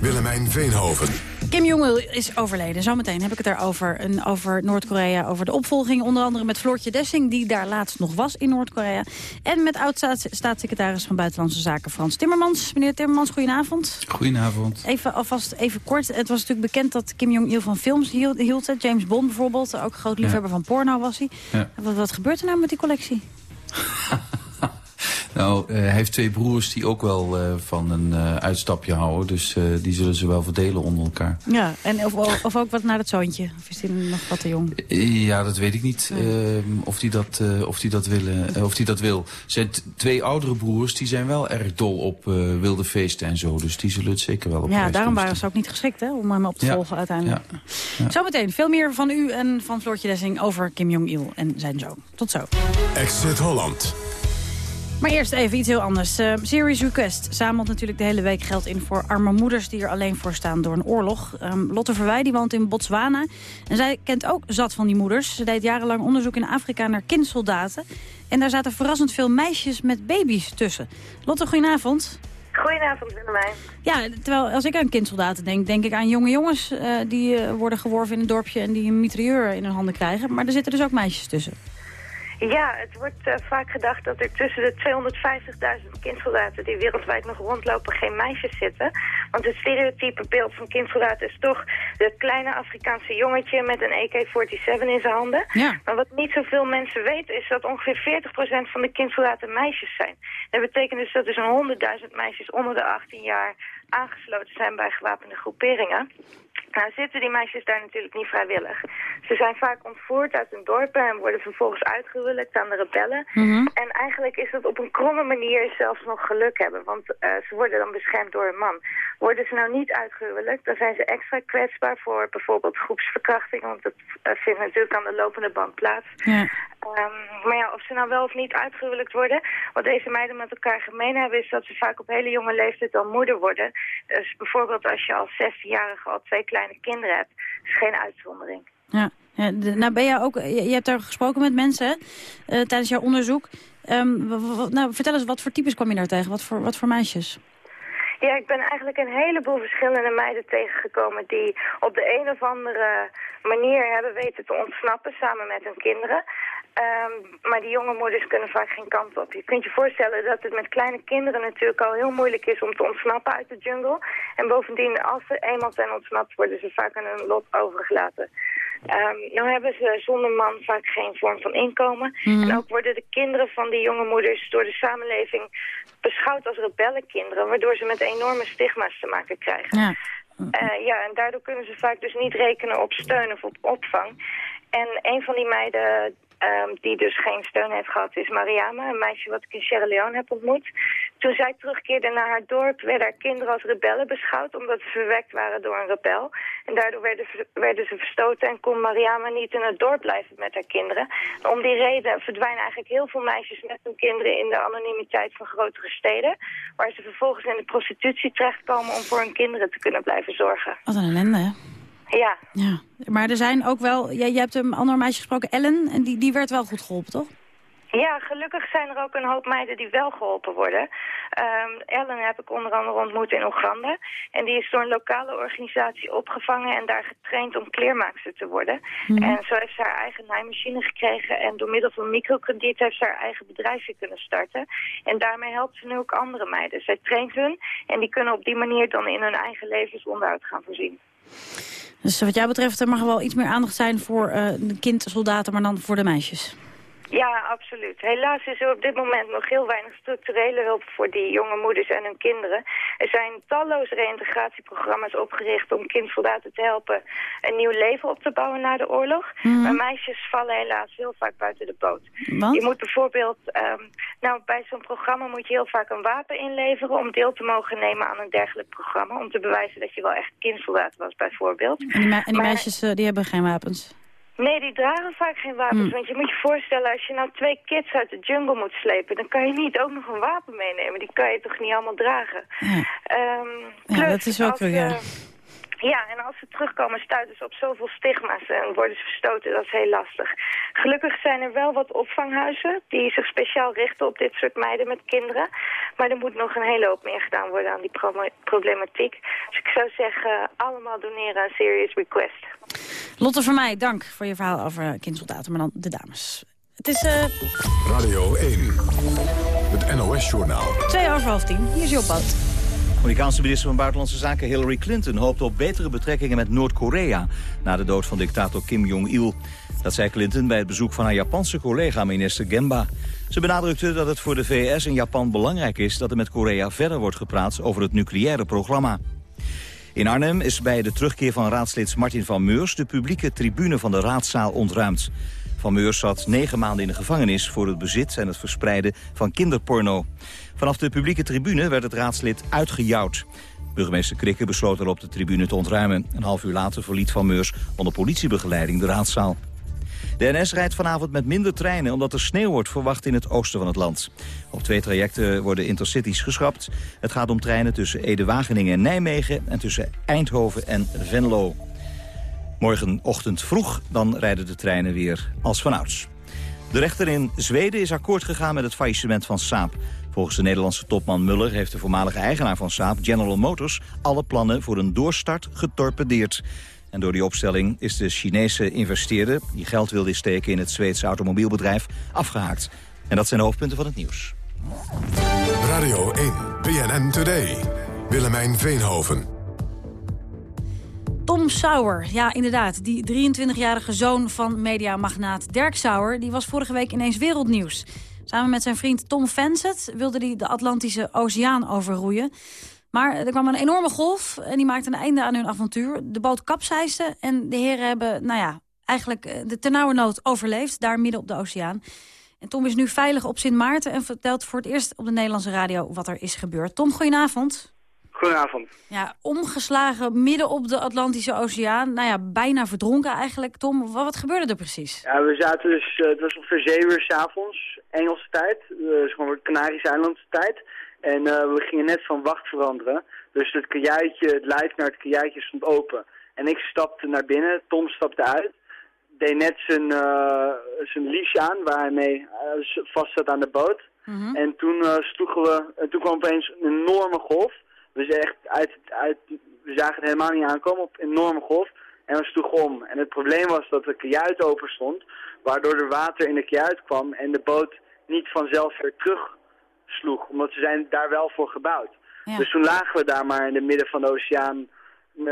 Willemijn Veenhoven. Kim Jong-il is overleden. Zometeen heb ik het daarover. En over Noord-Korea, over de opvolging. Onder andere met Floortje Dessing, die daar laatst nog was in Noord-Korea. En met oud-staatssecretaris van Buitenlandse Zaken Frans Timmermans. Meneer Timmermans, goedenavond. Goedenavond. Even alvast even kort. Het was natuurlijk bekend dat Kim Jong-il van films hield. James Bond bijvoorbeeld. Ook groot liefhebber van porno was hij. Ja. Wat, wat gebeurt er nou met die collectie? Nou, eh, hij heeft twee broers die ook wel eh, van een eh, uitstapje houden. Dus eh, die zullen ze wel verdelen onder elkaar. Ja, en of, of ook wat naar het zoontje. Of is hij nog wat te jong? Ja, dat weet ik niet. ehm, of, die dat, eh, of, die dat willen, of die dat wil. Zijn twee oudere broers die zijn wel erg dol op eh, wilde feesten en zo. Dus die zullen het zeker wel op Ja, daarom waren ze ook niet geschikt hè, om hem op te Ja. volgen uiteindelijk. Zometeen veel meer van u en van Floortje Dessing over Kim Jong-il en zijn zoon. Tot zo. Exit Holland. Maar eerst even iets heel anders. Eh, Serious Request zamelt natuurlijk de hele week geld in voor arme moeders die er alleen voor staan door een oorlog. Ehm, Lotte Verwij die woont in Botswana en zij kent ook zat van die moeders. Ze deed jarenlang onderzoek in Afrika naar kindsoldaten. En daar zaten verrassend veel meisjes met baby's tussen. Lotte, goedenavond. Goedenavond Willemijn. Ja, terwijl als ik aan kindsoldaten denk, denk ik aan jonge jongens eh, die eh, worden geworven in een dorpje en die een mitrailleur in hun handen krijgen. Maar er zitten dus ook meisjes tussen. Ja, het wordt eh, vaak gedacht dat er tussen de 250.000 kindsoldaten die wereldwijd nog rondlopen geen meisjes zitten. Want het stereotype beeld van kindsoldaten is toch het kleine Afrikaanse jongetje met een AK-47 in zijn handen. Ja. Maar wat niet zoveel mensen weten is dat ongeveer 40% van de kindsoldaten meisjes zijn. Dat betekent dus dat er zo'n 100.000 meisjes onder de 18 jaar aangesloten zijn bij gewapende groeperingen. Nou zitten die meisjes daar natuurlijk niet vrijwillig. Ze zijn vaak ontvoerd uit hun dorpen en worden vervolgens uitgehuwelijkt aan de rebellen. En eigenlijk is dat op een kromme manier zelfs nog geluk hebben, want eh, ze worden dan beschermd door een man. Worden ze nou niet uitgehuwelijkt, dan zijn ze extra kwetsbaar voor bijvoorbeeld groepsverkrachting, want dat eh, vindt natuurlijk aan de lopende band plaats. Ja. Ehm, maar ja, of ze nou wel of niet uitgehuwelijkt worden, wat deze meiden met elkaar gemeen hebben, is dat ze vaak op hele jonge leeftijd al moeder worden. Dus bijvoorbeeld als je als 16-jarige al twee kleine kinderen hebt, is geen uitzondering. Ja. Nou ben je ook, je, hebt daar gesproken met mensen eh, tijdens jouw onderzoek. Ehm, nou, vertel eens, wat voor types kwam je daar tegen? Wat voor, wat voor meisjes? Ja, ik ben eigenlijk een heleboel verschillende meiden tegengekomen die op de een of andere manier hebben weten te ontsnappen samen met hun kinderen. Ehm, maar die jonge moeders kunnen vaak geen kant op. Je kunt je voorstellen dat het met kleine kinderen natuurlijk al heel moeilijk is om te ontsnappen uit de jungle. En bovendien, als ze eenmaal zijn ontsnapt, worden ze vaak aan hun lot overgelaten. Ehm, nou hebben ze zonder man vaak geen vorm van inkomen. Mhm. En ook worden de kinderen van die jonge moeders door de samenleving beschouwd als rebellenkinderen, waardoor ze met enorme stigma's te maken krijgen. Ja. Eh, ja, en daardoor kunnen ze vaak dus niet rekenen op steun of op opvang. En een van die meiden ehm, die dus geen steun heeft gehad is Mariama, een meisje wat ik in Sierra Leone heb ontmoet. Toen zij terugkeerde naar haar dorp werden haar kinderen als rebellen beschouwd omdat ze verwekt waren door een rebel. En daardoor werden, werden ze verstoten en kon Mariama niet in het dorp blijven met haar kinderen. En om die reden verdwijnen eigenlijk heel veel meisjes met hun kinderen in de anonimiteit van grotere steden. Waar ze vervolgens in de prostitutie terechtkomen om voor hun kinderen te kunnen blijven zorgen. Wat een ellende, hè? Ja, Ja. Maar er zijn ook wel... Jij, jij hebt een ander meisje gesproken, Ellen, en die, die werd wel goed geholpen, toch? Ja, gelukkig zijn er ook een hoop meiden die wel geholpen worden. Ehm, Ellen heb ik onder andere ontmoet in Oeganda. En die is door een lokale organisatie opgevangen en daar getraind om kleermaakster te worden. Mhm. En zo heeft ze haar eigen naaimachine gekregen en door middel van microkrediet heeft ze haar eigen bedrijfje kunnen starten. En daarmee helpt ze nu ook andere meiden. Zij traint hun en die kunnen op die manier dan in hun eigen levensonderhoud gaan voorzien. Dus wat jou betreft er mag wel iets meer aandacht zijn voor eh, de kindsoldaten, maar dan voor de meisjes. Ja, absoluut. Helaas is er op dit moment nog heel weinig structurele hulp voor die jonge moeders en hun kinderen. Er zijn talloze reïntegratieprogramma's opgericht om kindsoldaten te helpen een nieuw leven op te bouwen na de oorlog. Mhm. Maar meisjes vallen helaas heel vaak buiten de boot. Want? Je moet bijvoorbeeld, ehm, nou bij zo'n programma moet je heel vaak een wapen inleveren om deel te mogen nemen aan een dergelijk programma. Om te bewijzen dat je wel echt kindsoldaat was bijvoorbeeld. En die, me- en die Maar- meisjes eh, die hebben geen wapens. Nee, die dragen vaak geen wapens. Hmm. Want je moet je voorstellen, als je nou twee kids uit de jungle moet slepen... dan kan je niet ook nog een wapen meenemen. Die kan je toch niet allemaal dragen. Ehm, Ja, dat is wel als, cru, ja. ja, en als ze terugkomen stuiten ze op zoveel stigma's en worden ze verstoten. Dat is heel lastig. Gelukkig zijn er wel wat opvanghuizen die zich speciaal richten op dit soort meiden met kinderen. Maar er moet nog een hele hoop meer gedaan worden aan die pro- problematiek. Dus ik zou zeggen, allemaal doneren aan Serious Request. Lotte van mij, dank voor je verhaal over kindsoldaten, maar dan de dames. Het is eh Radio 1. Het NOS-journaal. twee over half tien. Hier is Jobbad. Amerikaanse minister van Buitenlandse Zaken Hillary Clinton hoopt op betere betrekkingen met Noord-Korea na de dood van dictator Kim Jong-il. Dat zei Clinton bij het bezoek van haar Japanse collega minister Gemba. Ze benadrukte dat het voor de VS en Japan belangrijk is dat er met Korea verder wordt gepraat over het nucleaire programma. In Arnhem is bij de terugkeer van raadslid Martin van Meurs de publieke tribune van de raadzaal ontruimd. Van Meurs zat negen maanden in de gevangenis voor het bezit en het verspreiden van kinderporno. Vanaf de publieke tribune werd het raadslid uitgejouwd. Burgemeester Krikke besloot erop de tribune te ontruimen. Een half uur later verliet Van Meurs onder politiebegeleiding de raadzaal. De NS rijdt vanavond met minder treinen omdat er sneeuw wordt verwacht in het oosten van het land. Op twee trajecten worden intercities geschrapt. Het gaat om treinen tussen Ede-Wageningen en Nijmegen en tussen Eindhoven en Venlo. Morgenochtend vroeg dan rijden de treinen weer als vanouds. De rechter in Zweden is akkoord gegaan met het faillissement van Saab. Volgens de Nederlandse topman Muller heeft de voormalige eigenaar van Saab, General Motors, alle plannen voor een doorstart getorpedeerd. En door die opstelling is de Chinese investeerder, die geld wilde steken in het Zweedse automobielbedrijf, afgehaakt. En dat zijn de hoofdpunten van het nieuws. Radio 1. BNN Today. Willemijn Veenhoven. Tom Sauer, ja inderdaad, die 23-jarige zoon van mediamagnaat Dirk Sauer... die was vorige week ineens wereldnieuws. Samen met zijn vriend Tom Fenseth wilde hij de Atlantische Oceaan overroeien. Maar er kwam een enorme golf en die maakte een einde aan hun avontuur. De boot kapseisde en de heren hebben, nou ja, eigenlijk eh, de ternauwernood overleefd... daar midden op de oceaan. En Tom is nu veilig op Sint Maarten en vertelt voor het eerst op de Nederlandse radio wat er is gebeurd. Tom, goedenavond. Goedenavond. Ja, omgeslagen midden op de Atlantische Oceaan. Nou ja, bijna verdronken eigenlijk. Tom, wat, wat gebeurde er precies? Ja, we zaten dus, eh, het was ongeveer 7 uur s'avonds, Engelse tijd, dus gewoon Canarische eilandse tijd. En eh, we gingen net van wacht veranderen. Dus het kajuitje, het luik naar het kajuitje stond open. En ik stapte naar binnen, Tom stapte uit. Deed net zijn, eh zijn leash aan, waar hij mee eh, vast zat aan de boot. En toen, sloegen we, en toen kwam opeens een enorme golf. We, echt uit, uit, we zagen het helemaal niet aankomen op een enorme golf. En we sloegen om. En het probleem was dat de kajuit open stond. Waardoor er water in de kajuit kwam en de boot niet vanzelf weer terug sloeg. Omdat ze zijn daar wel voor gebouwd. Dus toen lagen we daar maar in het midden van de oceaan eh,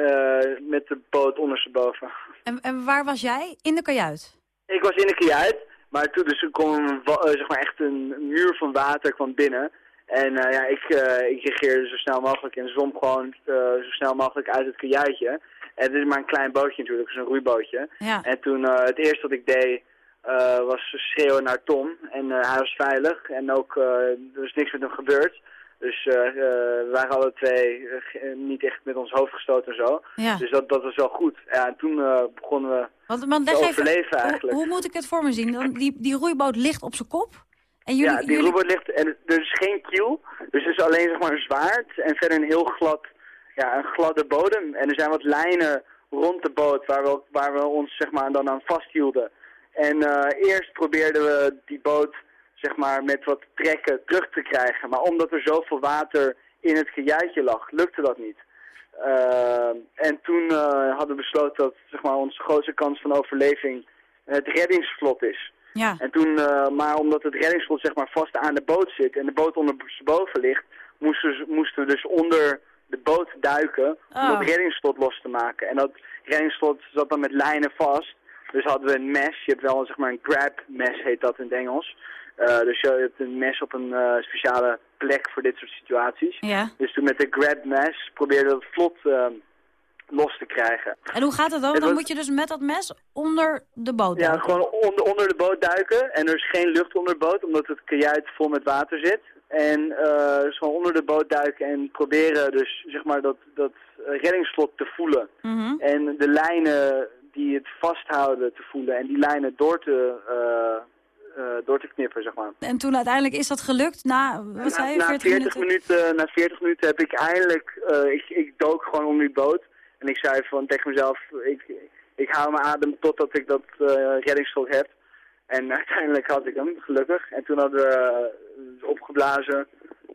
met de boot ondersteboven. En, en waar was jij? In de kajuit? Ik was in de kajuit, maar toen dus kwam eh, zeg maar echt een muur van water kwam binnen. En eh, ja, ik, eh, ik reageerde zo snel mogelijk en zwom gewoon zo snel mogelijk uit het kajuitje. En het is maar een klein bootje natuurlijk, is een roeibootje. Ja. En toen het eerste wat ik deed eh, was schreeuwen naar Tom. En eh, hij was veilig en ook eh, er was niks met hem gebeurd. Dus we waren alle twee niet echt met ons hoofd gestoten en zo. Ja. Dus dat, dat was wel goed. Ja, en toen begonnen we Want, want te even, overleven hoe, eigenlijk. hoe moet ik het voor me zien? Dan, die, die roeiboot ligt op zijn kop. En jullie, ja, die jullie... robot ligt, en er is geen kiel, dus het is alleen zeg maar een zwaard en verder een heel glad, ja, een gladde bodem. En er zijn wat lijnen rond de boot waar we, waar we ons zeg maar dan aan vasthielden. En eh, eerst probeerden we die boot zeg maar, met wat trekken terug te krijgen. Maar omdat er zoveel water in het kajuitje lag, lukte dat niet. Uh, en toen uh, hadden we besloten dat zeg maar, onze grootste kans van overleving het reddingsvlot is. Ja. En toen, maar omdat het reddingsvlot zeg maar, vast aan de boot zit en de boot onderboven ligt, moesten, moesten we dus onder de boot duiken om Oh. het reddingsvlot los te maken. En dat reddingsvlot zat dan met lijnen vast. Dus hadden we een mes, je hebt wel zeg maar, een grab mes heet dat in het Engels. Uh, dus je hebt een mes op een uh, speciale plek voor dit soort situaties. Ja. Dus toen met de grab mes probeerde het vlot uh, los te krijgen. En hoe gaat het dan? Het Dan was- moet je dus met dat mes onder de boot Ja, duiken. gewoon onder, onder de boot duiken. En er is geen lucht onder de boot, omdat het kajuit vol met water zit. En eh, dus gewoon onder de boot duiken en proberen dus zeg maar dat, dat eh, reddingsvlot te voelen. Mhm. En de lijnen die het vasthouden te voelen en die lijnen door te, eh, eh, door te knippen, zeg maar. En toen uiteindelijk is dat gelukt na, wat zei je, na 40 40 minuten? minuten, na 40 minuten heb ik eindelijk, eh, ik, ik dook gewoon onder die boot. En ik zei van tegen mezelf, ik, ik hou mijn adem totdat ik dat reddingsvlot heb. En uiteindelijk had ik hem, gelukkig. En toen hadden we opgeblazen,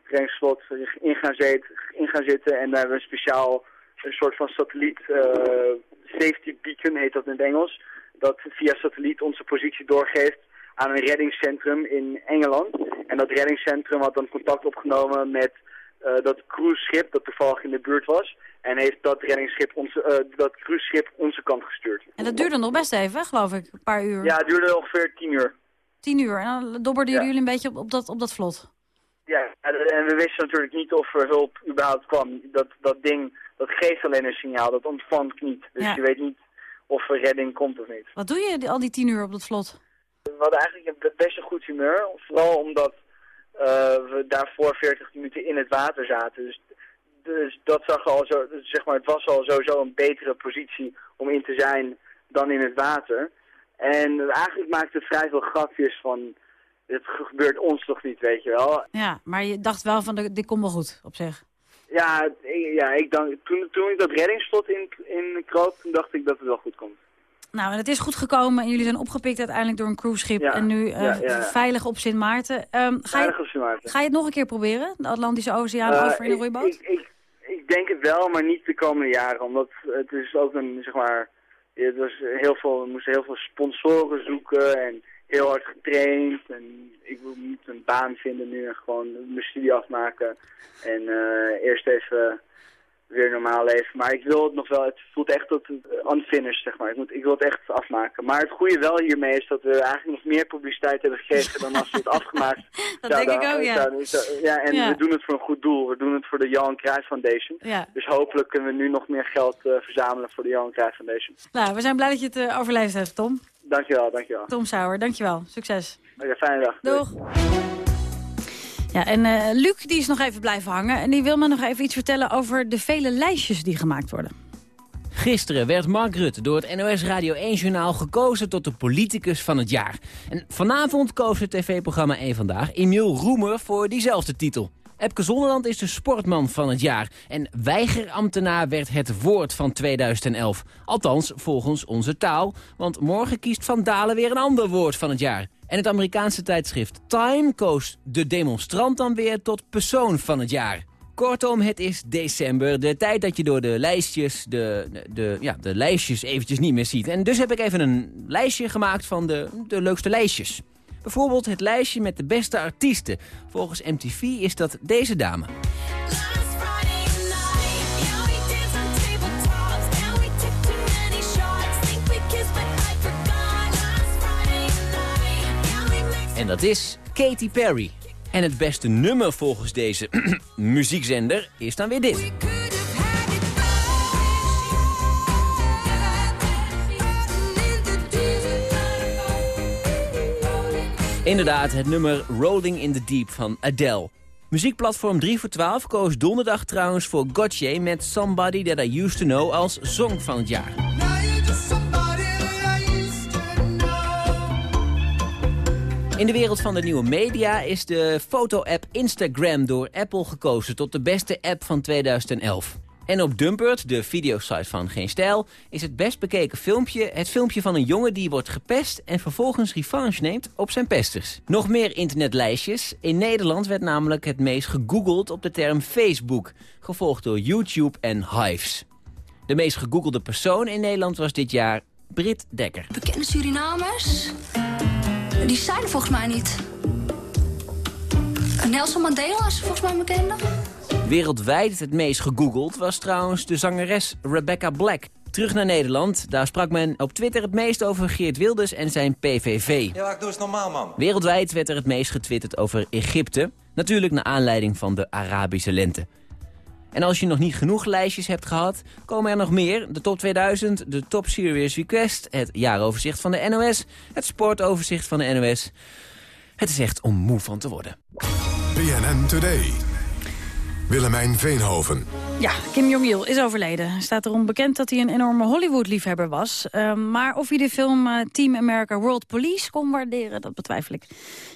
reddingsvlot in gaan, zet, in gaan zitten. En daar hebben we een speciaal, een soort van satelliet, eh, safety beacon heet dat in het Engels. Dat via satelliet onze positie doorgeeft aan een reddingscentrum in Engeland. En dat reddingscentrum had dan contact opgenomen met eh, dat cruiseschip dat toevallig in de buurt was. En heeft dat reddingsschip onze, eh, dat cruiseschip onze kant gestuurd. En dat duurde nog best even, geloof ik, een paar uur. Ja, het duurde ongeveer tien uur. Tien uur. En dan dobberden Ja. jullie een beetje op, op, dat, op dat vlot. Ja, en we wisten natuurlijk niet of er hulp überhaupt kwam. Dat, dat ding, dat geeft alleen een signaal, dat ontvangt niet. Dus Ja. je weet niet of er redding komt of niet. Wat doe je al die tien uur op dat vlot? We hadden eigenlijk een best een goed humeur. Vooral omdat eh, we daarvoor 40 minuten in het water zaten. Dus, dus dat zag al zo, zeg maar, het was al sowieso een betere positie om in te zijn dan in het water. En eigenlijk maakte het vrij veel grapjes van, het gebeurt ons toch niet, weet je wel. Ja, maar je dacht wel van, dit komt wel goed op zich. Ja, ik, ja ik dank, toen, toen ik dat reddingsvlot in, in kroop, toen dacht ik dat het wel goed komt. Nou, en het is goed gekomen en jullie zijn opgepikt uiteindelijk door een cruiseschip. Ja, En nu eh, ja, ja. veilig op Sint Maarten. Ehm, ga, Veilig je, op Sint Maarten. ga je het nog een keer proberen? De Atlantische Oceaan Eh, over in een ik- roeiboot? Ik, ik, ik denk het wel, maar niet de komende jaren. Omdat het is ook een, zeg maar, het was heel veel, we moesten heel veel sponsoren zoeken en heel hard getraind. En ik moet een baan vinden nu en gewoon mijn studie afmaken. En eh, eerst even weer normaal leven. Maar ik wil het nog wel, het voelt echt tot eh, unfinished, zeg maar. Ik, moet, ik wil het echt afmaken. Maar het goede wel hiermee is dat we eigenlijk nog meer publiciteit hebben gekregen dan als we het afgemaakt Dat zouden- denk ik ook, ja. zouden- ja, en Ja. we doen het voor een goed doel. We doen het voor de Johan Cruijff Foundation. Ja. Dus hopelijk kunnen we nu nog meer geld eh, verzamelen voor de Johan Cruijff Foundation. Nou, we zijn blij dat je het eh, overleefd hebt, Tom. Dankjewel, dankjewel. Tom Sauer, dankjewel. Succes. Oké, fijne dag. Doeg. Ja, en eh, Luc die is nog even blijven hangen. En die wil me nog even iets vertellen over de vele lijstjes die gemaakt worden. Gisteren werd Mark Rutte door het NOS Radio 1-journaal gekozen tot de politicus van het jaar. En vanavond koos het tv-programma 1 Vandaag Emiel Roemer voor diezelfde titel. Epke Zonderland is de sportman van het jaar. En weigerambtenaar werd het woord van 2011. Althans, volgens onze taal. Want morgen kiest Van Dalen weer een ander woord van het jaar. En het Amerikaanse tijdschrift Time koos de demonstrant dan weer tot persoon van het jaar. Kortom, het is december. De tijd dat je door de lijstjes, de, de, ja, de lijstjes eventjes niet meer ziet. En dus heb ik even een lijstje gemaakt van de, de leukste lijstjes. Bijvoorbeeld het lijstje met de beste artiesten. Volgens MTV is dat deze dame. En dat is Katy Perry. En het beste nummer volgens deze muziekzender is dan weer dit. Inderdaad, het nummer Rolling in the Deep van Adele. Muziekplatform 3 voor 12 koos donderdag trouwens voor Gotye met Somebody That I Used To Know als song van het jaar. In de wereld van de nieuwe media is de foto-app Instagram door Apple gekozen tot de beste app van 2011. En op Dumpert, de videosite van Geen Stijl, is het best bekeken filmpje het filmpje van een jongen die wordt gepest en vervolgens revanche neemt op zijn pesters. Nog meer internetlijstjes. In Nederland werd namelijk het meest gegoogeld op de term Facebook, gevolgd door YouTube en Hives. De meest gegoogelde persoon in Nederland was dit jaar Brit Dekker. Bekende Surinamers? Die zijn er volgens mij niet. Nelson Mandela is volgens mij bekende. Wereldwijd het meest gegoogeld was trouwens de zangeres Rebecca Black. Terug naar Nederland, daar sprak men op Twitter het meest over Geert Wilders en zijn PVV. Ja, ik doe eens normaal, man. Wereldwijd werd er het meest getwitterd over Egypte. Natuurlijk naar aanleiding van de Arabische lente. En als je nog niet genoeg lijstjes hebt gehad, komen er nog meer. De top 2000, de top Serious Request, het jaaroverzicht van de NOS, het sportoverzicht van de NOS. Het is echt om moe van te worden. BNN Today. Willemijn Veenhoven. Ja, Kim Jong-il is overleden. Staat erom bekend dat hij een enorme Hollywood-liefhebber was. Ehm, maar of hij de film eh, Team America World Police kon waarderen, dat betwijfel ik.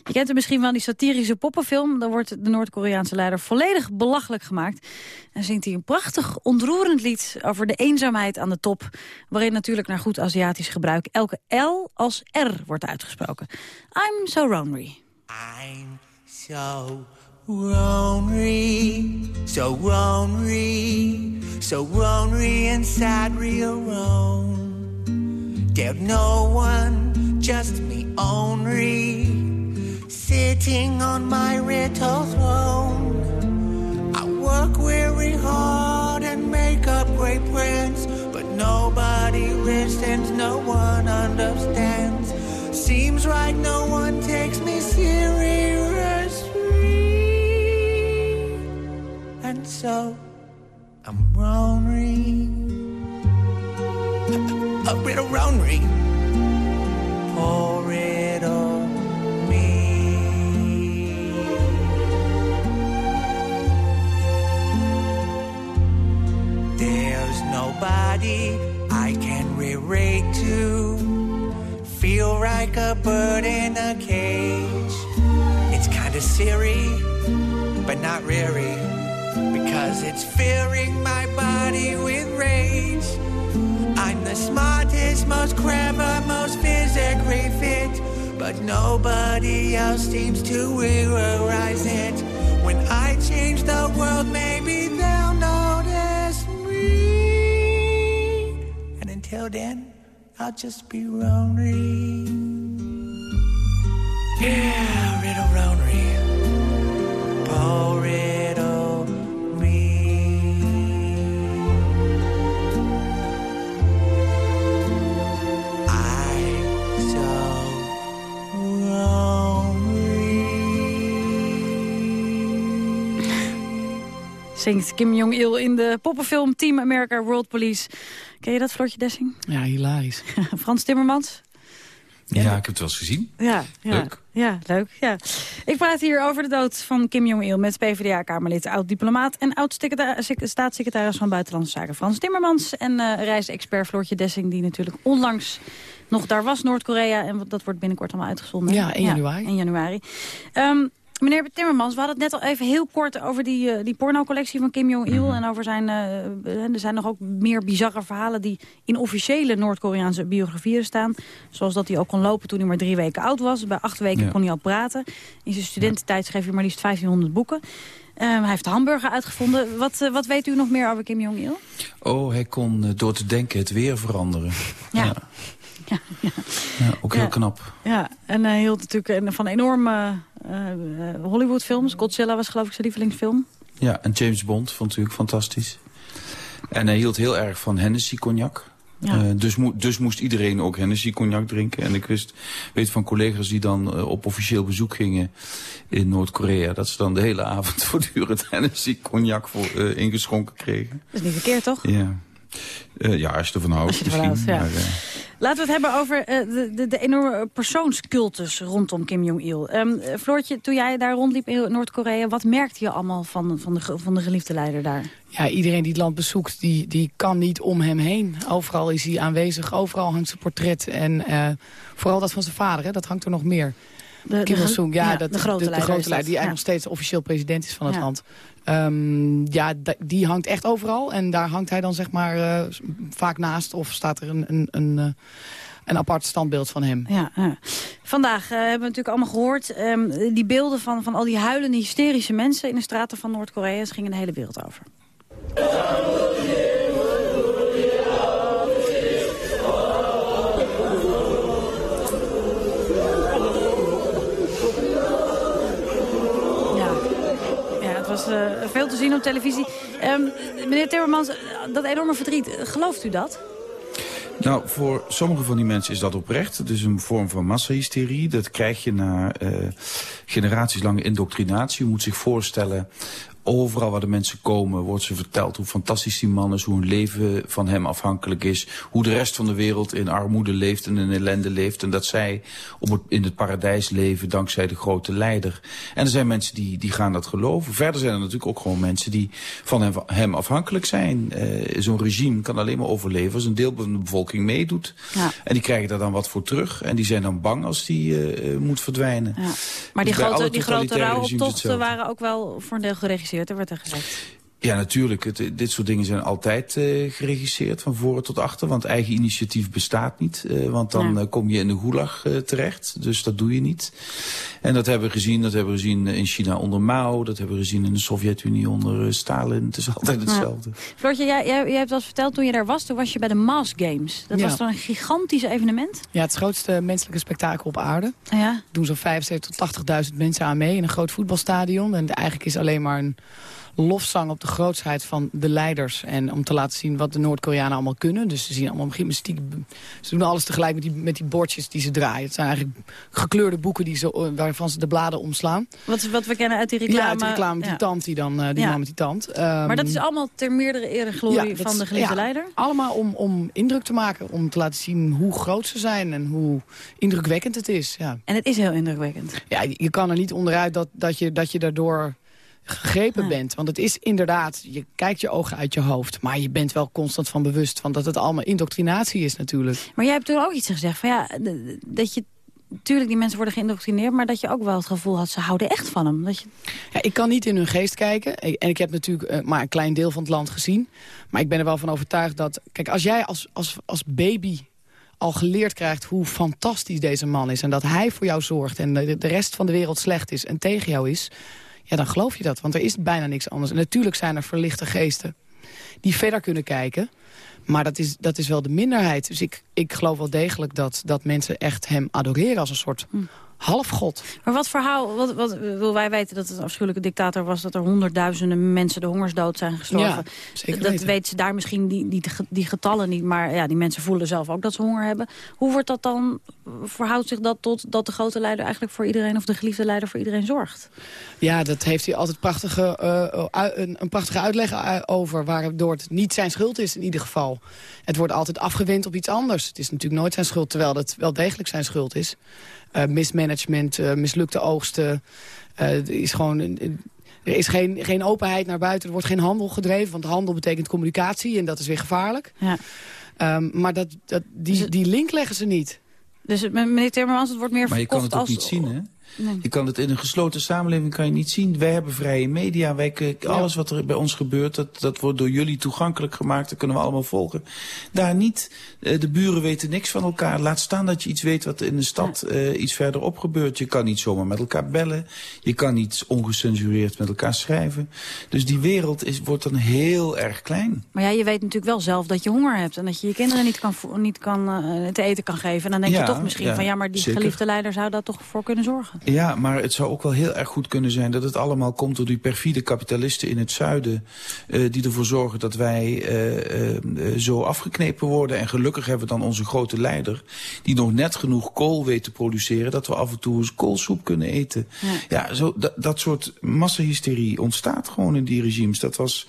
Je kent hem misschien wel, die satirische poppenfilm. Daar wordt de Noord-Koreaanse leider volledig belachelijk gemaakt. En zingt hij een prachtig, ontroerend lied over de eenzaamheid aan de top. Waarin natuurlijk naar goed Aziatisch gebruik elke L als R wordt uitgesproken. I'm so lonely. I'm so lonely, so lonely, so lonely inside real Rome. There's no one, just me only, sitting on my little throne. I work very hard and make up great plans, but nobody listens, no one understands. Seems like no one takes me seriously. So I'm lonely. A, bit of lonely. Pour it on me. There's nobody I can relate to. Feel like a bird in a cage. It's kinda silly, but not really. Because it's filling my body with rage. I'm the smartest, most clever, most physically fit. But nobody else seems to realize it. When I change the world, maybe they'll notice me. And until then, I'll just be lonely. Yeah, Zingt Kim Jong-il in de poppenfilm Team America World Police. Ken je dat, Floortje Dessing? Ja, hilarisch. Frans Timmermans? Ja, ik heb het wel eens gezien. Ja, ja, Leuk. Ja, leuk. Ja. Ik praat hier over de dood van Kim Jong-il met PvdA-kamerlid, oud-diplomaat en oud-staatssecretaris van Buitenlandse Zaken Frans Timmermans en eh reisexpert Floortje Dessing, die natuurlijk onlangs nog daar was, Noord-Korea. En dat wordt binnenkort allemaal uitgezonden. Ja, 1 januari. 1 januari. Ehm, Meneer Timmermans, we hadden het net al even heel kort over die, eh, die pornocollectie van Kim Jong-il. Mhm. En over zijn, eh, er zijn nog ook meer bizarre verhalen die in officiële Noord-Koreaanse biografieën staan. Zoals dat hij ook kon lopen toen hij maar drie weken oud was. Bij acht weken Ja. kon hij al praten. In zijn studententijd schreef hij maar liefst 1500 boeken. Eh, hij heeft de hamburger uitgevonden. Wat, eh, wat weet u nog meer over Kim Jong-il? Oh, hij kon eh, door te denken het weer veranderen. Ja. Ja, ja, ook heel Ja. knap. Ja, en hij hield natuurlijk eh, van enorme eh, eh, Hollywoodfilms. Godzilla was geloof ik zijn lievelingsfilm. Ja, en James Bond vond natuurlijk fantastisch. En hij hield heel erg van Hennessy cognac. Ja. Eh, dus, mo- dus moest iedereen ook Hennessy cognac drinken. En ik wist, weet van collega's die dan op officieel bezoek gingen in Noord-Korea... dat ze dan de hele avond voortdurend Hennessy cognac voor, ingeschonken kregen. Dat is niet verkeerd, toch? Ja. Eh, ja, als je ervan houdt Als je ervan misschien. houdt, ja. maar, eh, Laten we het hebben over eh, de, de, de enorme persoonscultus rondom Kim Jong-il. Ehm, eh, Floortje, toen jij daar rondliep in Noord-Korea... wat merkte je allemaal van, van, de, van de geliefde leider daar? Ja, iedereen die het land bezoekt, die, die kan niet om hem heen. Overal is hij aanwezig, overal hangt zijn portret. En eh, vooral dat van zijn vader, hè, dat hangt er nog meer. De, Kim Il-sung, ja, dat, de grote de, leider. grote is leider, die eigenlijk nog steeds officieel president is van het land. Ehm, ja, die hangt echt overal. En daar hangt hij dan zeg maar eh, vaak naast. Of staat er een, een, een, eh, een apart standbeeld van hem. Ja, ja. Vandaag eh, hebben we natuurlijk allemaal gehoord... ehm, die beelden van, van al die huilende, hysterische mensen... in de straten van Noord-Korea. Ze gingen de hele wereld over. Eh, veel te zien op televisie. Ehm, meneer Timmermans, dat enorme verdriet, gelooft u dat? Nou, voor sommige van die mensen is dat oprecht. Het is een vorm van massahysterie. Dat krijg je na eh generaties lange indoctrinatie. Je moet zich voorstellen... Overal waar de mensen komen wordt ze verteld hoe fantastisch die man is. Hoe een leven van hem afhankelijk is. Hoe de rest van de wereld in armoede leeft en in ellende leeft. En dat zij op het, in het paradijs leven dankzij de grote leider. En er zijn mensen die, die gaan dat geloven. Verder zijn er natuurlijk ook gewoon mensen die van hem, hem afhankelijk zijn. Eh, Zo'n regime kan alleen maar overleven als een deel van de bevolking meedoet. Ja. En die krijgen daar dan wat voor terug. En die zijn dan bang als die eh, eh, moet verdwijnen. Ja. Maar die Dus grote, die grote rouwoptochten waren ook wel voor een deel geregisseerd, er werd er gezegd. Ja, natuurlijk. Het, dit soort dingen zijn altijd eh, geregisseerd, van voren tot achter. Want eigen initiatief bestaat niet. eh, want dan Ja. eh, kom je in de gulag terecht. Dus dat doe je niet. En dat hebben we gezien. Dat hebben we gezien in China onder Mao. Dat hebben we gezien in de Sovjet-Unie onder Stalin. Het is altijd hetzelfde. Floortje, jij, jij, jij hebt wel eens verteld toen je daar was, toen was je bij de Maas Games. Dat Ja. was dan een gigantisch evenement. Ja, het grootste menselijke spektakel op aarde. Ja. doen zo'n 75 tot 80.000 mensen aan mee in een groot voetbalstadion. En eigenlijk is alleen maar een lofzang op de grootsheid van de leiders. En om te laten zien wat de Noord-Koreanen allemaal kunnen. Dus ze zien allemaal gymnastiek. Ze doen alles tegelijk met die, met die bordjes die ze draaien. Het zijn eigenlijk gekleurde boeken die ze, waarvan ze de bladen omslaan. Wat, wat we kennen uit die reclame. Ja, uit die reclame met die tand, die, dan, eh, die Ja. man met die tand. Maar dat Ehm, is allemaal ter meerdere eer en glorie van is- de geliefde ja, leider? Allemaal om, om indruk te maken. Om te laten zien hoe groot ze zijn en hoe indrukwekkend het is. Ja. En het is heel indrukwekkend. Ja, je je kan er niet onderuit dat, dat, je, dat je daardoor gegrepen bent. Want het is inderdaad, je kijkt je ogen uit je hoofd. Maar je bent wel constant van bewust van dat het allemaal indoctrinatie is natuurlijk. Maar jij hebt toen ook iets gezegd van ja, dat je... Tuurlijk, die mensen worden geïndoctrineerd, maar dat je ook wel het gevoel had... ze houden echt van hem. Dat je... Ja, ik kan niet in hun geest kijken. En ik heb natuurlijk eh, maar een klein deel van het land gezien. Maar ik ben er wel van overtuigd dat... Kijk, als jij als, als, als baby al geleerd krijgt hoe fantastisch deze man is... en dat hij voor jou zorgt en de, de rest van de wereld slecht is en tegen jou is... ja, dan geloof je dat, want er is bijna niks anders. En natuurlijk zijn er verlichte geesten die verder kunnen kijken... Maar dat is, dat is wel de minderheid. Dus ik, ik geloof wel degelijk dat, dat mensen echt hem adoreren als een soort halfgod. Maar wat verhaal, wat, wat, wil wij weten dat het een afschuwelijke dictator was... dat er honderdduizenden mensen de hongersdood zijn gestorven. Ja, zeker dat weten. ze daar misschien die, die, die getallen niet. Maar ja, die mensen voelen zelf ook dat ze honger hebben. Hoe wordt dat dan, verhoudt zich dat tot dat de grote leider eigenlijk voor iedereen... of de geliefde leider voor iedereen zorgt? Ja, dat heeft hij altijd prachtige, eh, ui- een, een prachtige uitleg eh, over... waardoor het niet zijn schuld is in ieder geval. Het wordt altijd afgewend op iets anders. Het is natuurlijk nooit zijn schuld, terwijl het wel degelijk zijn schuld is. Eh, mismanagement, eh, mislukte oogsten. eh, er is gewoon... een- er is geen, geen openheid naar buiten, er wordt geen handel gedreven... want handel betekent communicatie en dat is weer gevaarlijk. Ja. Ehm, maar dat, dat, die, die link leggen ze niet. Dus het- meneer Timmermans, het wordt meer Maar je kan verkocht het ook als... niet zien, hè? Nee. Je kan het in een gesloten samenleving kan je niet zien. Wij hebben vrije media. Wij, alles wat er bij ons gebeurt, dat, dat wordt door jullie toegankelijk gemaakt. Dat kunnen we allemaal volgen. Daar niet. Eh, De buren weten niks van elkaar. Laat staan dat je iets weet wat in de stad eh, iets verderop gebeurt. Je kan niet zomaar met elkaar bellen. Je kan niet ongecensureerd met elkaar schrijven. Dus die wereld is, wordt dan heel erg klein. Maar ja, je weet natuurlijk wel zelf dat je honger hebt... en dat je je kinderen niet, kan, niet kan, eh, te eten kan geven. En dan denk Ja, je toch misschien van... ja, maar die zeker. geliefde leider zou daar toch voor kunnen zorgen. Ja, maar het zou ook wel heel erg goed kunnen zijn dat het allemaal komt door die perfide kapitalisten in het zuiden. eh, die ervoor zorgen dat wij eh, eh, zo afgeknepen worden. En gelukkig hebben we dan onze grote leider. Die nog net genoeg kool weet te produceren. Dat we af en toe eens koolsoep kunnen eten. Ja, zo, dat, dat soort massahysterie ontstaat gewoon in die regimes. Dat, was,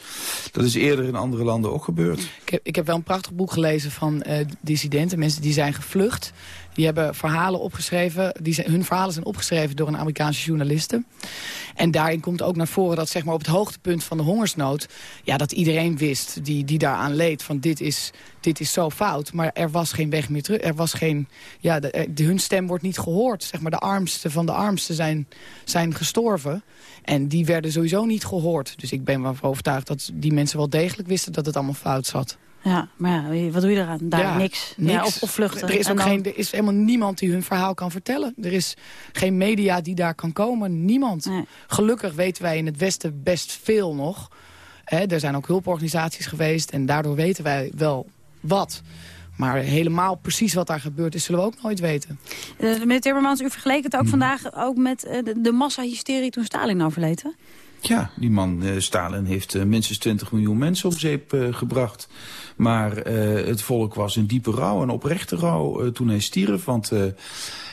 dat is eerder in andere landen ook gebeurd. Ik heb, ik heb wel een prachtig boek gelezen van dissidenten, mensen die zijn gevlucht. Die hebben verhalen opgeschreven. Die zijn, hun verhalen zijn opgeschreven door een Amerikaanse journaliste. En daarin komt ook naar voren dat zeg maar, op het hoogtepunt van de hongersnood... Ja, dat iedereen wist die, die daaraan leed van dit is, dit is zo fout. Maar er was geen weg meer terug. Er was geen, ja, de, hun stem wordt niet gehoord. Zeg maar, de armsten van de armsten zijn, zijn gestorven. En die werden sowieso niet gehoord. Dus ik ben wel overtuigd dat die mensen wel degelijk wisten dat het allemaal fout zat. Ja, maar ja, wat doe je eraan? Daar Ja, niks. Ja, of, of vluchten. Er is, ook dan- geen, er is helemaal niemand die hun verhaal kan vertellen. Er is geen media die daar kan komen. Niemand. Gelukkig weten wij in het Westen best veel nog. Hè, er zijn ook hulporganisaties geweest. En daardoor weten wij wel wat. Maar helemaal precies wat daar gebeurd is, zullen we ook nooit weten. Eh, meneer Timmermans, u vergeleek het ook Mhm. vandaag ook met eh, de, de massahysterie toen Stalin overleed. hè? Ja, die man uh, Stalin heeft uh, minstens 20 miljoen mensen op zeep uh, gebracht. Maar het volk was in diepe rouw en oprechte rouw toen hij stierf. Want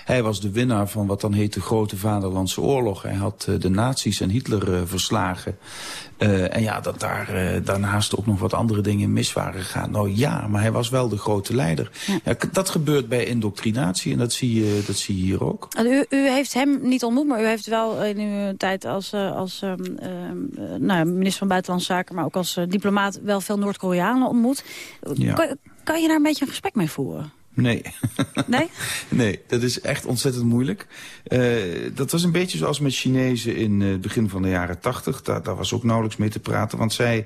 hij was de winnaar van wat dan heet de Grote Vaderlandse Oorlog. Hij had de nazi's en Hitler verslagen. en ja, dat daar daarnaast ook nog wat andere dingen mis waren gegaan. Nou ja, maar hij was wel de grote leider. Ja. Dat gebeurt bij indoctrinatie en dat zie je, dat zie je hier ook. U, u heeft hem niet ontmoet, maar u heeft wel in uw tijd als, als um, uh, nou, minister van Buitenlandse Zaken... maar ook als diplomaat wel veel Noord-Koreanen ontmoet. Ja. Kan, kan je daar een beetje een gesprek mee voeren? Nee. Nee? nee, dat is echt ontzettend moeilijk. Uh, dat was een beetje zoals met Chinezen in het uh, begin van de jaren tachtig. Daar, daar was ook nauwelijks mee te praten. Want zij,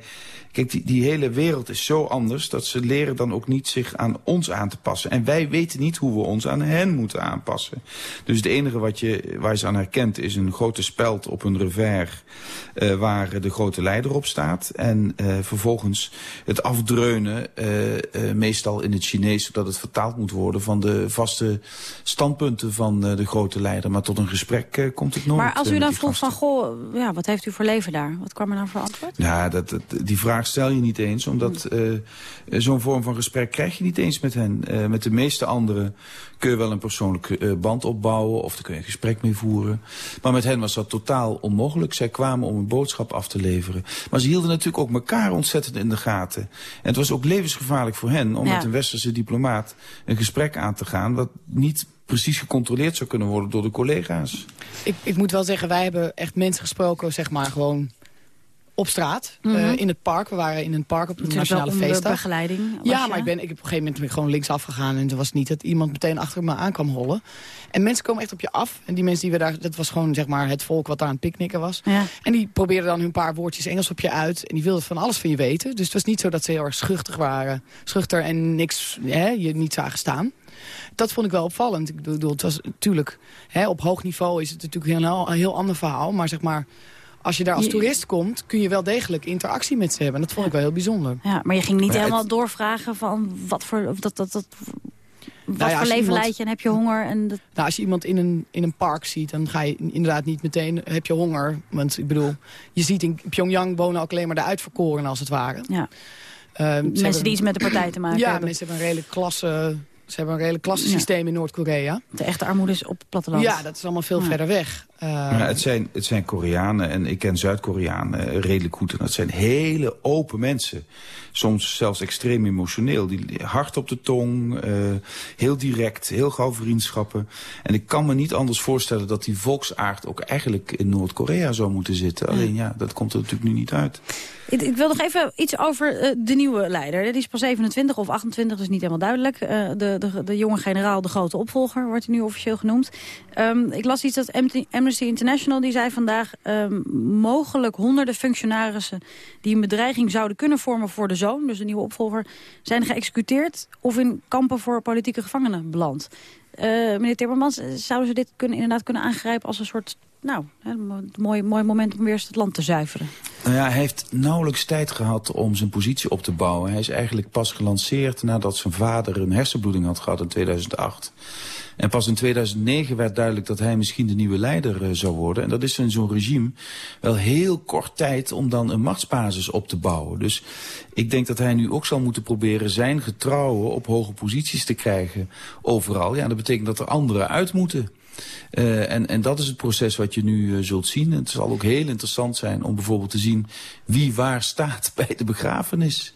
kijk, die, die hele wereld is zo anders... dat ze leren dan ook niet zich aan ons aan te passen. En wij weten niet hoe we ons aan hen moeten aanpassen. Dus het enige wat je, waar je ze aan herkent... is een grote speld op een revers... Uh, waar de grote leider op staat. En vervolgens het afdreunen, meestal in het Chinees... zodat het vertaald moet worden van de vaste standpunten van uh, de grote leider. Maar tot een gesprek uh, komt het nooit. Maar als u dan vroeg van, goh, ja, wat heeft u voor leven daar? Wat kwam er dan voor antwoord? Ja, dat, dat, die vraag stel je niet eens. Omdat uh, zo'n vorm van gesprek krijg je niet eens met hen. met de meeste anderen kun je wel een persoonlijke band opbouwen. Of daar kun je een gesprek mee voeren. Maar met hen was dat totaal onmogelijk. Zij kwamen om een boodschap af te leveren. Maar ze hielden natuurlijk ook elkaar ontzettend in de gaten. En het was ook levensgevaarlijk voor hen om ja. met een westerse diplomaat een gesprek aan te gaan... wat niet precies gecontroleerd zou kunnen worden door de collega's. Ik, ik moet wel zeggen, wij hebben echt mensen gesproken, zeg maar, gewoon op straat, mm -hmm. uh, in het park. We waren in een park op de Nationale Feestdag. begeleiding. Ja, maar ik, ben, ik heb op een gegeven moment ben ik gewoon linksaf gegaan... en het was niet dat iemand meteen achter me aan kwam hollen. En mensen komen echt op je af. En die mensen die we daar... Dat was gewoon zeg maar, het volk wat daar aan het picknicken was. Ja. En die probeerden dan hun paar woordjes Engels op je uit. En die wilden van alles van je weten. Dus het was niet zo dat ze heel erg schuchter waren. Schuchter en niks, hè, je niet zagen staan. Dat vond ik wel opvallend. Ik bedoel, het was natuurlijk... Hè, op hoog niveau is het natuurlijk een heel, een heel ander verhaal. Maar zeg maar... Als je daar als toerist komt, kun je wel degelijk interactie met ze hebben. En dat vond ik wel heel bijzonder. Ja, maar je ging niet maar helemaal het... doorvragen van wat voor... Dat, dat, dat, wat nou ja, voor leven iemand... leid je en heb je honger? En dat... nou, als je iemand in een, in een park ziet, dan ga je inderdaad niet meteen... heb je honger. Want ik bedoel, je ziet in Pyongyang wonen ook alleen maar de uitverkoren als het ware. Ja. Uh, mensen hebben... die iets met de partij te maken ja, hebben. mensen hebben een redelijk klasse... Ze hebben een redelijk klassensysteem ja. in Noord-Korea. De echte armoede is op het platteland. Ja, dat is allemaal veel ja. verder weg. Uh... Ja, het, zijn, het zijn Koreanen en ik ken Zuid-Koreanen redelijk goed. En dat zijn hele open mensen. Soms zelfs extreem emotioneel. Die hard op de tong, uh, heel direct, heel gauw vriendschappen. En ik kan me niet anders voorstellen dat die volksaard ook eigenlijk in Noord-Korea zou moeten zitten. Alleen ja, dat komt er natuurlijk nu niet uit. Ik, ik wil nog even iets over uh, de nieuwe leider. Die is pas 27 of 28, dus niet helemaal duidelijk. Uh, de, de, de jonge generaal, de grote opvolger, wordt hij nu officieel genoemd. Um, ik las iets dat Amnesty International, die zei vandaag... Um, mogelijk honderden functionarissen die een bedreiging zouden kunnen vormen voor de zoon... dus de nieuwe opvolger, zijn geëxecuteerd of in kampen voor politieke gevangenen beland. Uh, meneer Timmermans, zouden ze dit kunnen, inderdaad kunnen aangrijpen als een soort... Nou, een mooi, mooi moment om weer eens het land te zuiveren. Nou ja, hij heeft nauwelijks tijd gehad om zijn positie op te bouwen. Hij is eigenlijk pas gelanceerd nadat zijn vader een hersenbloeding had gehad in 2008. En pas in 2009 werd duidelijk dat hij misschien de nieuwe leider uh, zou worden. En dat is in zo'n regime wel heel kort tijd om dan een machtsbasis op te bouwen. Dus ik denk dat hij nu ook zal moeten proberen zijn getrouwen op hoge posities te krijgen overal. Ja, dat betekent dat er anderen uit moeten. Eh, en, en dat is het proces wat je nu eh, zult zien. Het zal ook heel interessant zijn om bijvoorbeeld te zien wie waar staat bij de begrafenis.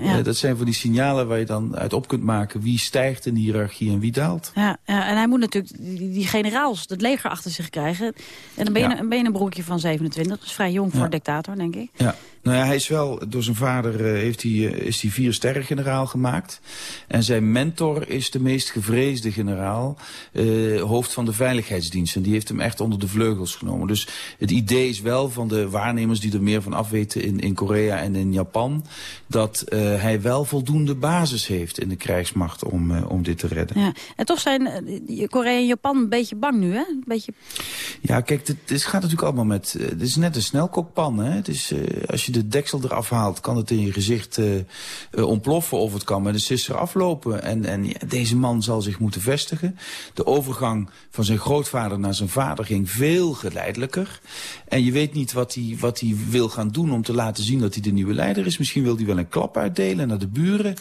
Ja. Eh, dat zijn van die signalen waar je dan uit op kunt maken wie stijgt in de hiërarchie en wie daalt. Ja, ja, en hij moet natuurlijk die, die generaals, het leger achter zich krijgen. En dan ben je, Ja. een, ben je een broertje van 27. Dat is vrij jong voor dictator, denk ik. Ja. Nou ja, hij is wel, door zijn vader eh, heeft hij, eh, is hij vier sterren generaal gemaakt. En zijn mentor is de meest gevreesde generaal, eh, hoofd van de veiligheidsdienst. En die heeft hem echt onder de vleugels genomen. Dus het idee is wel van de waarnemers die er meer van afweten in, in Korea en in Japan... dat eh, hij wel voldoende basis heeft in de krijgsmacht om, eh, om dit te redden. Ja. En toch zijn Korea en Japan een beetje bang nu, hè? Een beetje... Ja, kijk, dit gaat natuurlijk allemaal met... Het is net een snelkookpan, hè. Het is, eh, als je de deksel eraf haalt, kan het in je gezicht eh, eh, ontploffen... of het kan met een sisser aflopen. En, en ja, deze man zal zich moeten vestigen. De overgang van zijn grootvader naar zijn vader ging veel geleidelijker. En je weet niet wat hij, wat hij wil gaan doen om te laten zien dat hij de nieuwe leider is. Misschien wil hij wel een klap uitdelen naar de buren.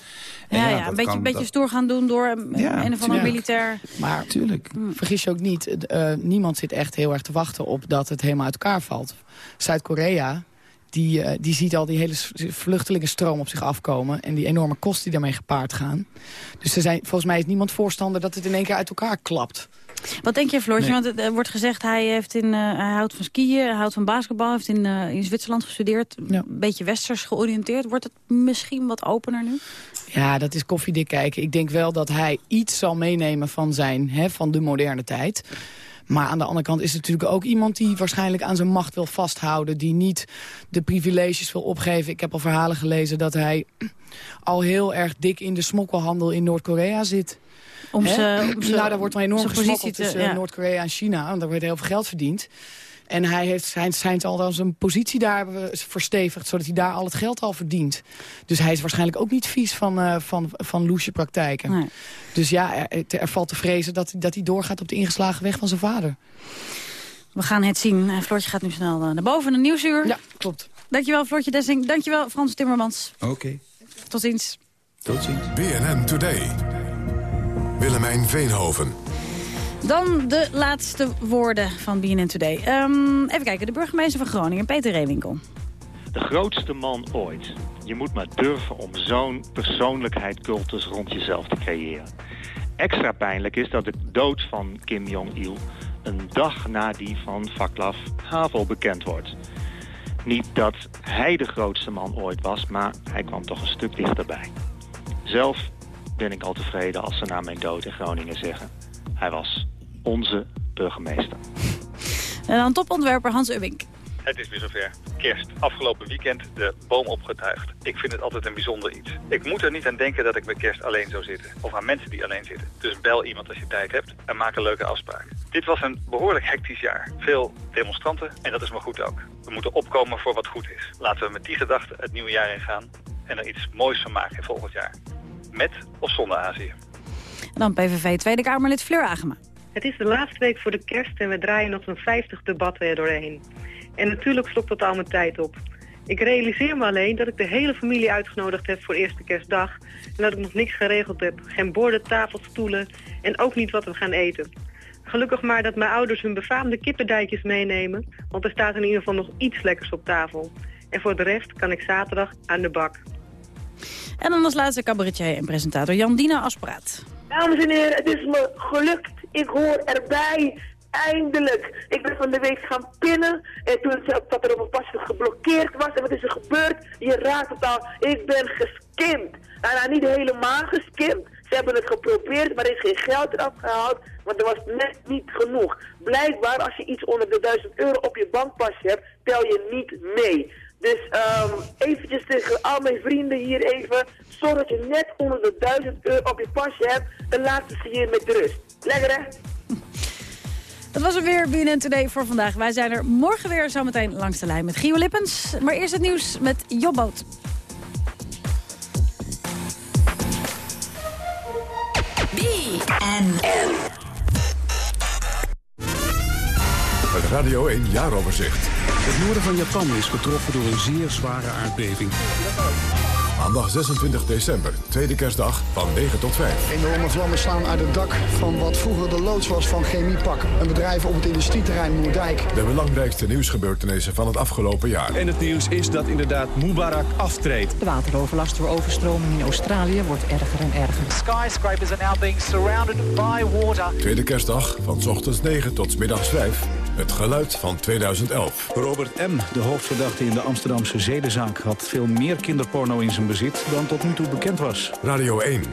En Ja, een beetje, kan- een beetje dat- stoer gaan doen door een, Ja, een of ander militair... Maar Tuurlijk. vergis je ook niet, eh, niemand zit echt heel erg te wachten op dat het helemaal uit elkaar valt. Zuid-Korea, die, eh, die ziet al die hele vluchtelingenstroom op zich afkomen... en die enorme kosten die daarmee gepaard gaan. Dus er zijn, volgens mij is niemand voorstander dat het in één keer uit elkaar klapt. Wat denk je, Floortje? Nee. Want het, er wordt gezegd, hij, heeft in, eh, hij houdt van skiën, hij houdt van basketbal... heeft in, eh, in Zwitserland gestudeerd, een beetje westers georiënteerd. Wordt het misschien wat opener nu? Ja, dat is koffiedik kijken. Ik denk wel dat hij iets zal meenemen van, zijn, hè, van de moderne tijd. Maar aan de andere kant is het natuurlijk ook iemand die waarschijnlijk aan zijn macht wil vasthouden. Die niet de privileges wil opgeven. Ik heb al verhalen gelezen dat hij al heel erg dik in de smokkelhandel in Noord-Korea zit. Om ze- om ze- nou, daar wordt wel enorm positie gesmokkeld tussen ja. Noord-Korea en China. Want daar wordt heel veel geld verdiend. En hij heeft zijn, zijn al dan zijn positie daar verstevigd... zodat hij daar al het geld al verdient. Dus hij is waarschijnlijk ook niet vies van, eh van, van loesje praktijken. Dus ja, er, er valt te vrezen dat, dat hij doorgaat op de ingeslagen weg van zijn vader. We gaan het zien. Eh, Floortje gaat nu snel eh, naar boven, een nieuwsuur. Ja, klopt. Dankjewel, Floortje Dessing. Dankjewel, Frans Timmermans. Oké, Tot ziens. tot ziens. BNN Today. Willemijn Veenhoven. Dan de laatste woorden van BNN Today. Ehm, even kijken, de burgemeester van Groningen, Peter Reewinkel. De grootste man ooit. Je moet maar durven om zo'n persoonlijkheidscultus rond jezelf te creëren. Extra pijnlijk is dat de dood van Kim Jong-il een dag na die van Vaclav Havel bekend wordt. Niet dat hij de grootste man ooit was, maar hij kwam toch een stuk dichterbij. Zelf ben ik al tevreden als ze na mijn dood in Groningen zeggen... hij was onze burgemeester. En dan topontwerper Hans Ubbink. Het is weer zover. Kerst. Afgelopen weekend de boom opgetuigd. Ik vind het altijd een bijzonder iets. Ik moet er niet aan denken dat ik bij kerst alleen zou zitten. Of aan mensen die alleen zitten. Dus bel iemand als je tijd hebt en maak een leuke afspraak. Dit was een behoorlijk hectisch jaar. Veel demonstranten en dat is maar goed ook. We moeten opkomen voor wat goed is. Laten we met die gedachte het nieuwe jaar ingaan en er iets moois van maken volgend jaar. Met of zonder Azië. Dan PVV Tweede Kamerlid Fleur Agema. Het is de laatste week voor de kerst en we draaien nog zo'n 50 debatten er doorheen. En natuurlijk slokt dat al mijn tijd op. Ik realiseer me alleen dat ik de hele familie uitgenodigd heb voor eerste kerstdag... en dat ik nog niks geregeld heb. Geen borden, tafels, stoelen en ook niet wat we gaan eten. Gelukkig maar dat mijn ouders hun befaamde kippendijkjes meenemen... want er staat in ieder geval nog iets lekkers op tafel. En voor de rest kan ik zaterdag aan de bak. En dan als laatste cabaretier en presentator Jan Dina Aspraat. Dames en heren, het is me gelukt. Ik hoor erbij. Eindelijk. Ik ben van de week gaan pinnen. En toen zat dat er op een pasje geblokkeerd was. En wat is er gebeurd? Je raadt het al. Ik ben geskimd. Nou, nou, niet helemaal geskimd. Ze hebben het geprobeerd, maar er is geen geld eraf gehaald. Want er was net niet genoeg. Blijkbaar, als je iets onder de 1000 euro op je bankpasje hebt, tel je niet mee. Dus um, eventjes tegen al mijn vrienden hier even. Zorg dat je net onder de 1000 euro op je pasje hebt. Dan laten ze je met rust. Lekker hè? Dat was er weer BNN Today voor vandaag. Wij zijn er morgen weer zometeen langs de lijn met Gio Lippens. Maar eerst het nieuws met Jobboot. BNN. Het Radio 1 jaaroverzicht. Het noorden van Japan is getroffen door een zeer zware aardbeving. Maandag 26 december, tweede kerstdag van 9 tot 5. Enorme vlammen slaan uit het dak van wat vroeger de loods was van Chemiepak. Een bedrijf op het industrieterrein Moerdijk. De belangrijkste nieuwsgebeurtenissen van het afgelopen jaar. En het nieuws is dat inderdaad Mubarak aftreedt. De wateroverlast door overstroming in Australië wordt erger en erger. Skyscrapers are now being surrounded by water. Tweede kerstdag van 's ochtends 9 tot middags 5. Het geluid van 2011. Robert M., de hoofdverdachte in de Amsterdamse zedenzaak... had veel meer kinderporno in zijn bezit dan tot nu toe bekend was. Radio 1.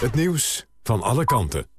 Het nieuws van alle kanten.